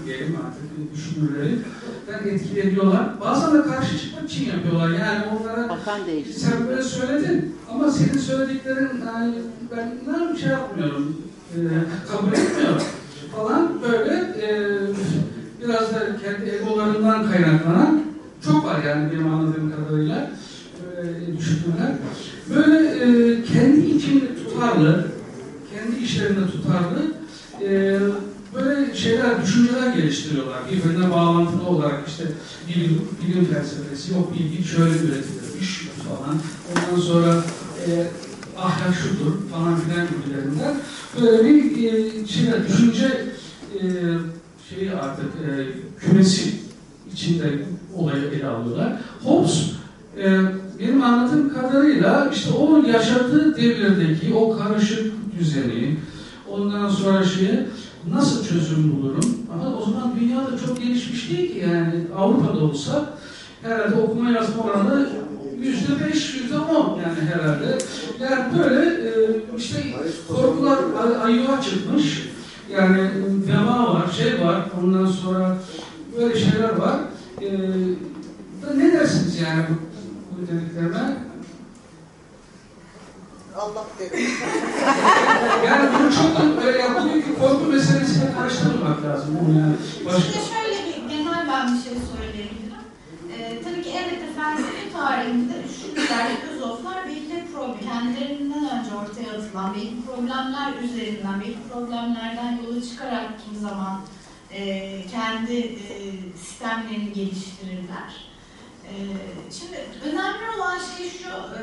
Speaker 7: diyelim artık düşünürleri ben etkileniyorlar. Bazen de karşı çıkmak için yapıyorlar. Yani onlara
Speaker 5: Bakan değişti.
Speaker 7: sen böyle söyledin ama senin söylediklerin yani ben ne şey yapmıyorum, e, kabul etmiyorum falan böyle e, biraz da kendi egolarından kaynaklanan çok var yani benim anladığım kadarıyla e, düşünürler. Böyle e, kendi içinde tutarlı, kendi işlerinde tutarlı e, böyle şeyler, düşünceler geliştiriyorlar. Birbirine bağlantılı olarak işte bilim, bilim felsefesi, yok bilgi şöyle üretilirmiş falan. Ondan sonra e, ahlak şudur falan filan gibilerinden böyle bir e, şeyler, düşünce e, şeyi artık e, kümesi içinde olayı ele alıyorlar. Hobbes e, benim anladığım kadarıyla işte o yaşadığı devirdeki o karışık düzeni, ondan sonra şeye nasıl çözüm bulurum? Ama o zaman dünyada çok gelişmiş değil ki yani Avrupa'da olsa herhalde okuma yazma oranı yüzde beş, yüzde on yani herhalde. Yani böyle e, işte korkular ay- ayyuğa çıkmış. Yani veba var, şey var, ondan sonra böyle şeyler var. E, da ne dersiniz yani (laughs) bu dediklerime?
Speaker 5: Allah dedi.
Speaker 7: Yani bunu çok böyle ya, büyük bir korku meselesiyle karıştırmamak lazım. Bunu yani başka...
Speaker 1: Şimdi şöyle bir genel ben bir şey söyleyebilirim. Ee, tabii ki elbette felsefe tarihinde düşünürler, filozoflar belli problem, kendilerinden önce ortaya atılan belli problemler üzerinden, belli problemlerden yola çıkarak kimi zaman e, kendi e, sistemlerini geliştirirler. E, şimdi önemli olan şey şu, e,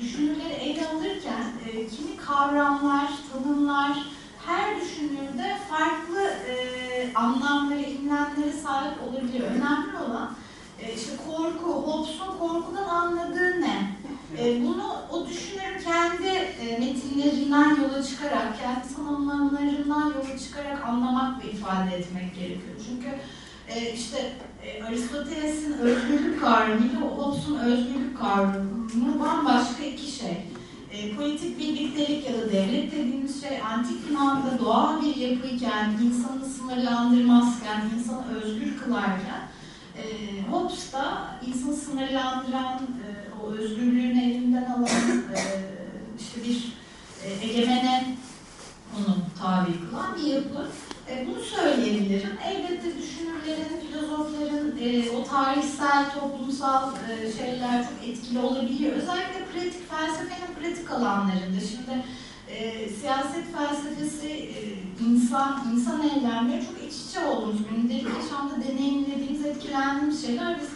Speaker 1: düşünürleri ele alırken e, kimi kavramlar, tanımlar, her düşünürde farklı e, anlamları, imlemlere sahip olabiliyor. Önemli olan e, işte korku, Hobbes'un korkudan anladığı ne? E, bunu o düşünürün kendi e, metinlerinden yola çıkarak, kendi tanımlamalarından yola çıkarak anlamak ve ifade etmek gerekiyor. Çünkü e, işte e, Aristoteles'in özgürlük kavramıyla Hobbes'un özgürlük kavramı bambaşka iki şey. E, politik birliktelik ya da devlet dediğimiz şey antik Yunan'da doğal bir yapıyken, insanı sınırlandırmazken, insanı özgür kılarken e, Hobbes da insanı sınırlandıran, e, o özgürlüğün elinden alan e, işte bir e, egemene onu tabi kılan bir yapı. E, bunu söyleyebilirim. Elbette düşünürlerin, filozofların e, o tarihsel, toplumsal e, şeyler çok etkili olabiliyor. Özellikle pratik, felsefenin pratik alanlarında. Şimdi e, siyaset felsefesi, e, insan, insan eylemleri çok iç içe olduğumuz, gündelik yaşamda deneyimlediğimiz, etkilendiğimiz şeyler. Biz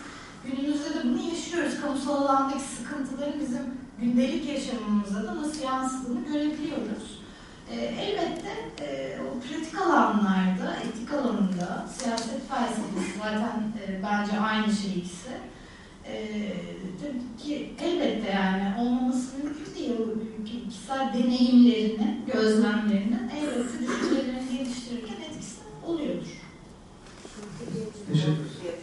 Speaker 1: günümüzde de bunu yaşıyoruz. Kamusal alandaki sıkıntıların bizim gündelik yaşamımızda da nasıl yansıdığını görebiliyoruz. E, elbette e, o pratik alanlarda, etik alanında, siyaset felsefesi zaten e, bence aynı şey ikisi. E, tabii ki elbette yani olmaması mümkün değil. O kişisel deneyimlerinin, gözlemlerinin elbette düşüncelerini geliştirirken etkisi oluyordur.
Speaker 7: Teşekkür ederim.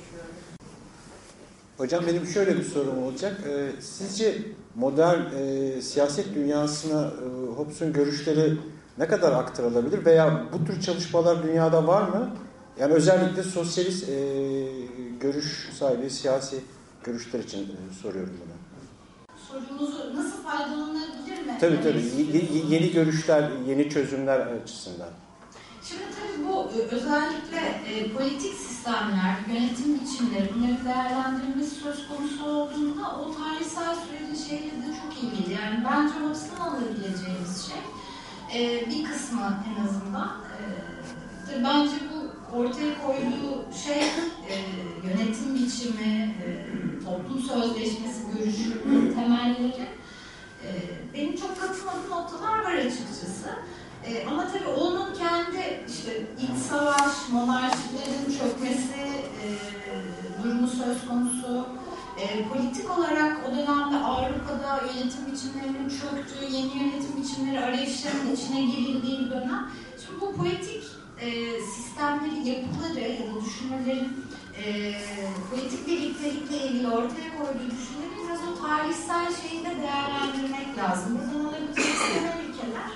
Speaker 8: Hocam benim şöyle bir sorum olacak. Ee, sizce modern e, siyaset dünyasına e, Hobbes'un görüşleri ne kadar aktarılabilir veya bu tür çalışmalar dünyada var mı? Yani özellikle sosyalist e, görüş sahibi siyasi görüşler için e, soruyorum bunu.
Speaker 1: Sorunuzu nasıl faydalanabilir mi?
Speaker 8: Tabii tabii. Y- yeni görüşler, yeni çözümler açısından.
Speaker 1: Şimdi tabii bu e, özellikle e, politik sistemler, yönetim biçimleri, bunların değerlendirilmesi söz konusu olduğunda o tarihsel sürecin şeyle de çok ilgili. Yani bence Hobbes'tan alabileceğimiz şey e, bir kısmı en azından. E, bence bu ortaya koyduğu şey e, yönetim biçimi, e, toplum sözleşmesi görüşünün temelleri e, benim çok katılmadığım noktalar var açıkçası. E, ama tabii onun kendi işte iç savaş, monarşilerin çökmesi e, durumu söz konusu, Avrupa'da yönetim biçimlerinin çöktüğü, yeni yönetim biçimleri arayışlarının içine girildiği bir dönem. Şimdi bu poetik e, sistemleri, yapıları ya da düşünürlerin e, poetik birliktelikle ilgili ortaya koyduğu düşünceleri biraz o tarihsel şeyinde değerlendirmek lazım. Buradan olabilecek temel ülkeler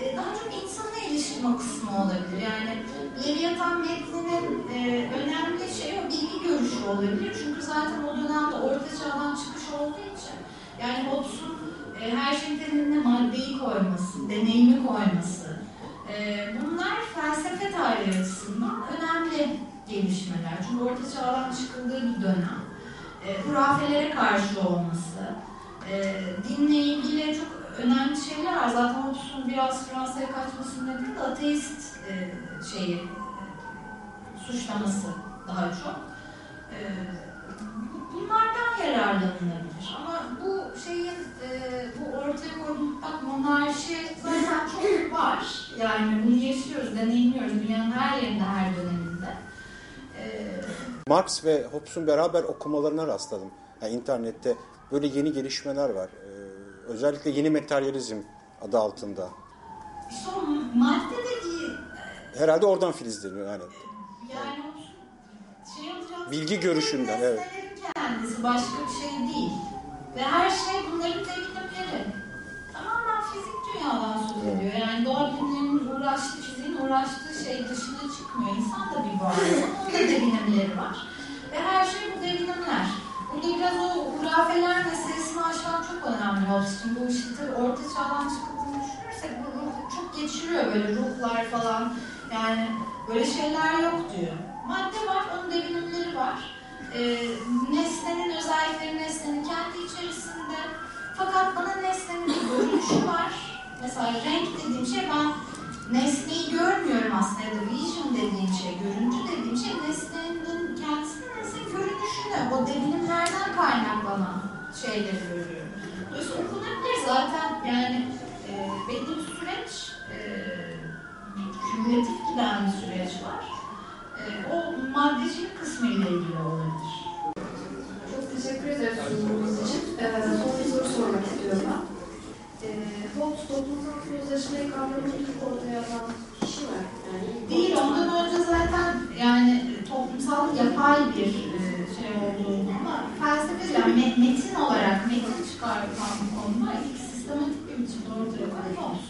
Speaker 1: e, daha çok insana ilişkin o kısmı olabilir. Yani Leviathan metninin e, önemli şey o bilgi görüşü olabilir. Çünkü zaten o dönemde orta çağdan çıkış olduğu için yani Hobbes'un e, her şeyin temeline maddeyi koyması, deneyimi koyması e, bunlar felsefe tarihi açısından önemli gelişmeler. Çünkü orta çağdan çıkıldığı bir dönem. E, hurafelere karşı olması, e, dinle ilgili çok önemli şeyler var. Zaten Hobbes'un biraz Fransa'ya kaçmasının nedeni de ateist e, şeyi, suçlaması daha çok. E, bu- bunlardan yararlanılabilir. Ama bu şeyin, e, bu ortaya bak monarşi zaten çok var. Yani bunu yaşıyoruz, deneyimliyoruz dünyanın her yerinde, her döneminde. E,
Speaker 8: Marx ve Hobbes'un beraber okumalarına rastladım. Yani internette böyle yeni gelişmeler var. Özellikle yeni materyalizm adı altında.
Speaker 1: işte o madde dediği
Speaker 8: Herhalde oradan filizleniyor yani.
Speaker 1: Yani şey
Speaker 8: Bilgi görüşünden, evet.
Speaker 1: kendisi başka bir şey değil. Ve her şey bunların devinimleri. Tamamen fizik dünyadan söz ediyor. Yani doğa bilimlerinin uğraştığı, fiziğin uğraştığı şey dışına çıkmıyor. İnsan da bir varlık. Onun da devinimleri var. Ve her şey bu devinimler. Burada biraz o hurafeler meselesini aşmak çok önemli Hobbes'un. Bu işte orta çağdan çıkıldığını düşünürsek bu ruh çok geçiriyor böyle ruhlar falan. Yani böyle şeyler yok diyor. Madde var, onun devinimleri var. Ee, nesnenin özellikleri nesnenin kendi içerisinde. Fakat bana nesnenin bir görünüşü var. Mesela renk dediğim şey ben nesneyi görmüyorum aslında ya da vision dediğim şey, görüntü dediğim şey nesnenin nesnenin görünüşünü, o devinimlerden kaynaklanan şeyleri görüyorum. Dolayısıyla okunabilir zaten yani e, belli bir süreç e, kümülatif giden bir süreç var. E, o maddecilik kısmı ile ilgili olabilir.
Speaker 9: Çok teşekkür ederim sunduğunuz için. Ee, son bir soru sormak istiyorum ben. Ee, Hobbes toplumsal sözleşmeyi kavramını ilk ortaya atan kişi var. Yani
Speaker 1: Değil, ondan önce zaten yani toplumsal yapay bir e, şey olduğunu ama felsefe yani me- metin olarak metin çıkartan konuda ilk sistematik bir biçimde ortaya Hobbes.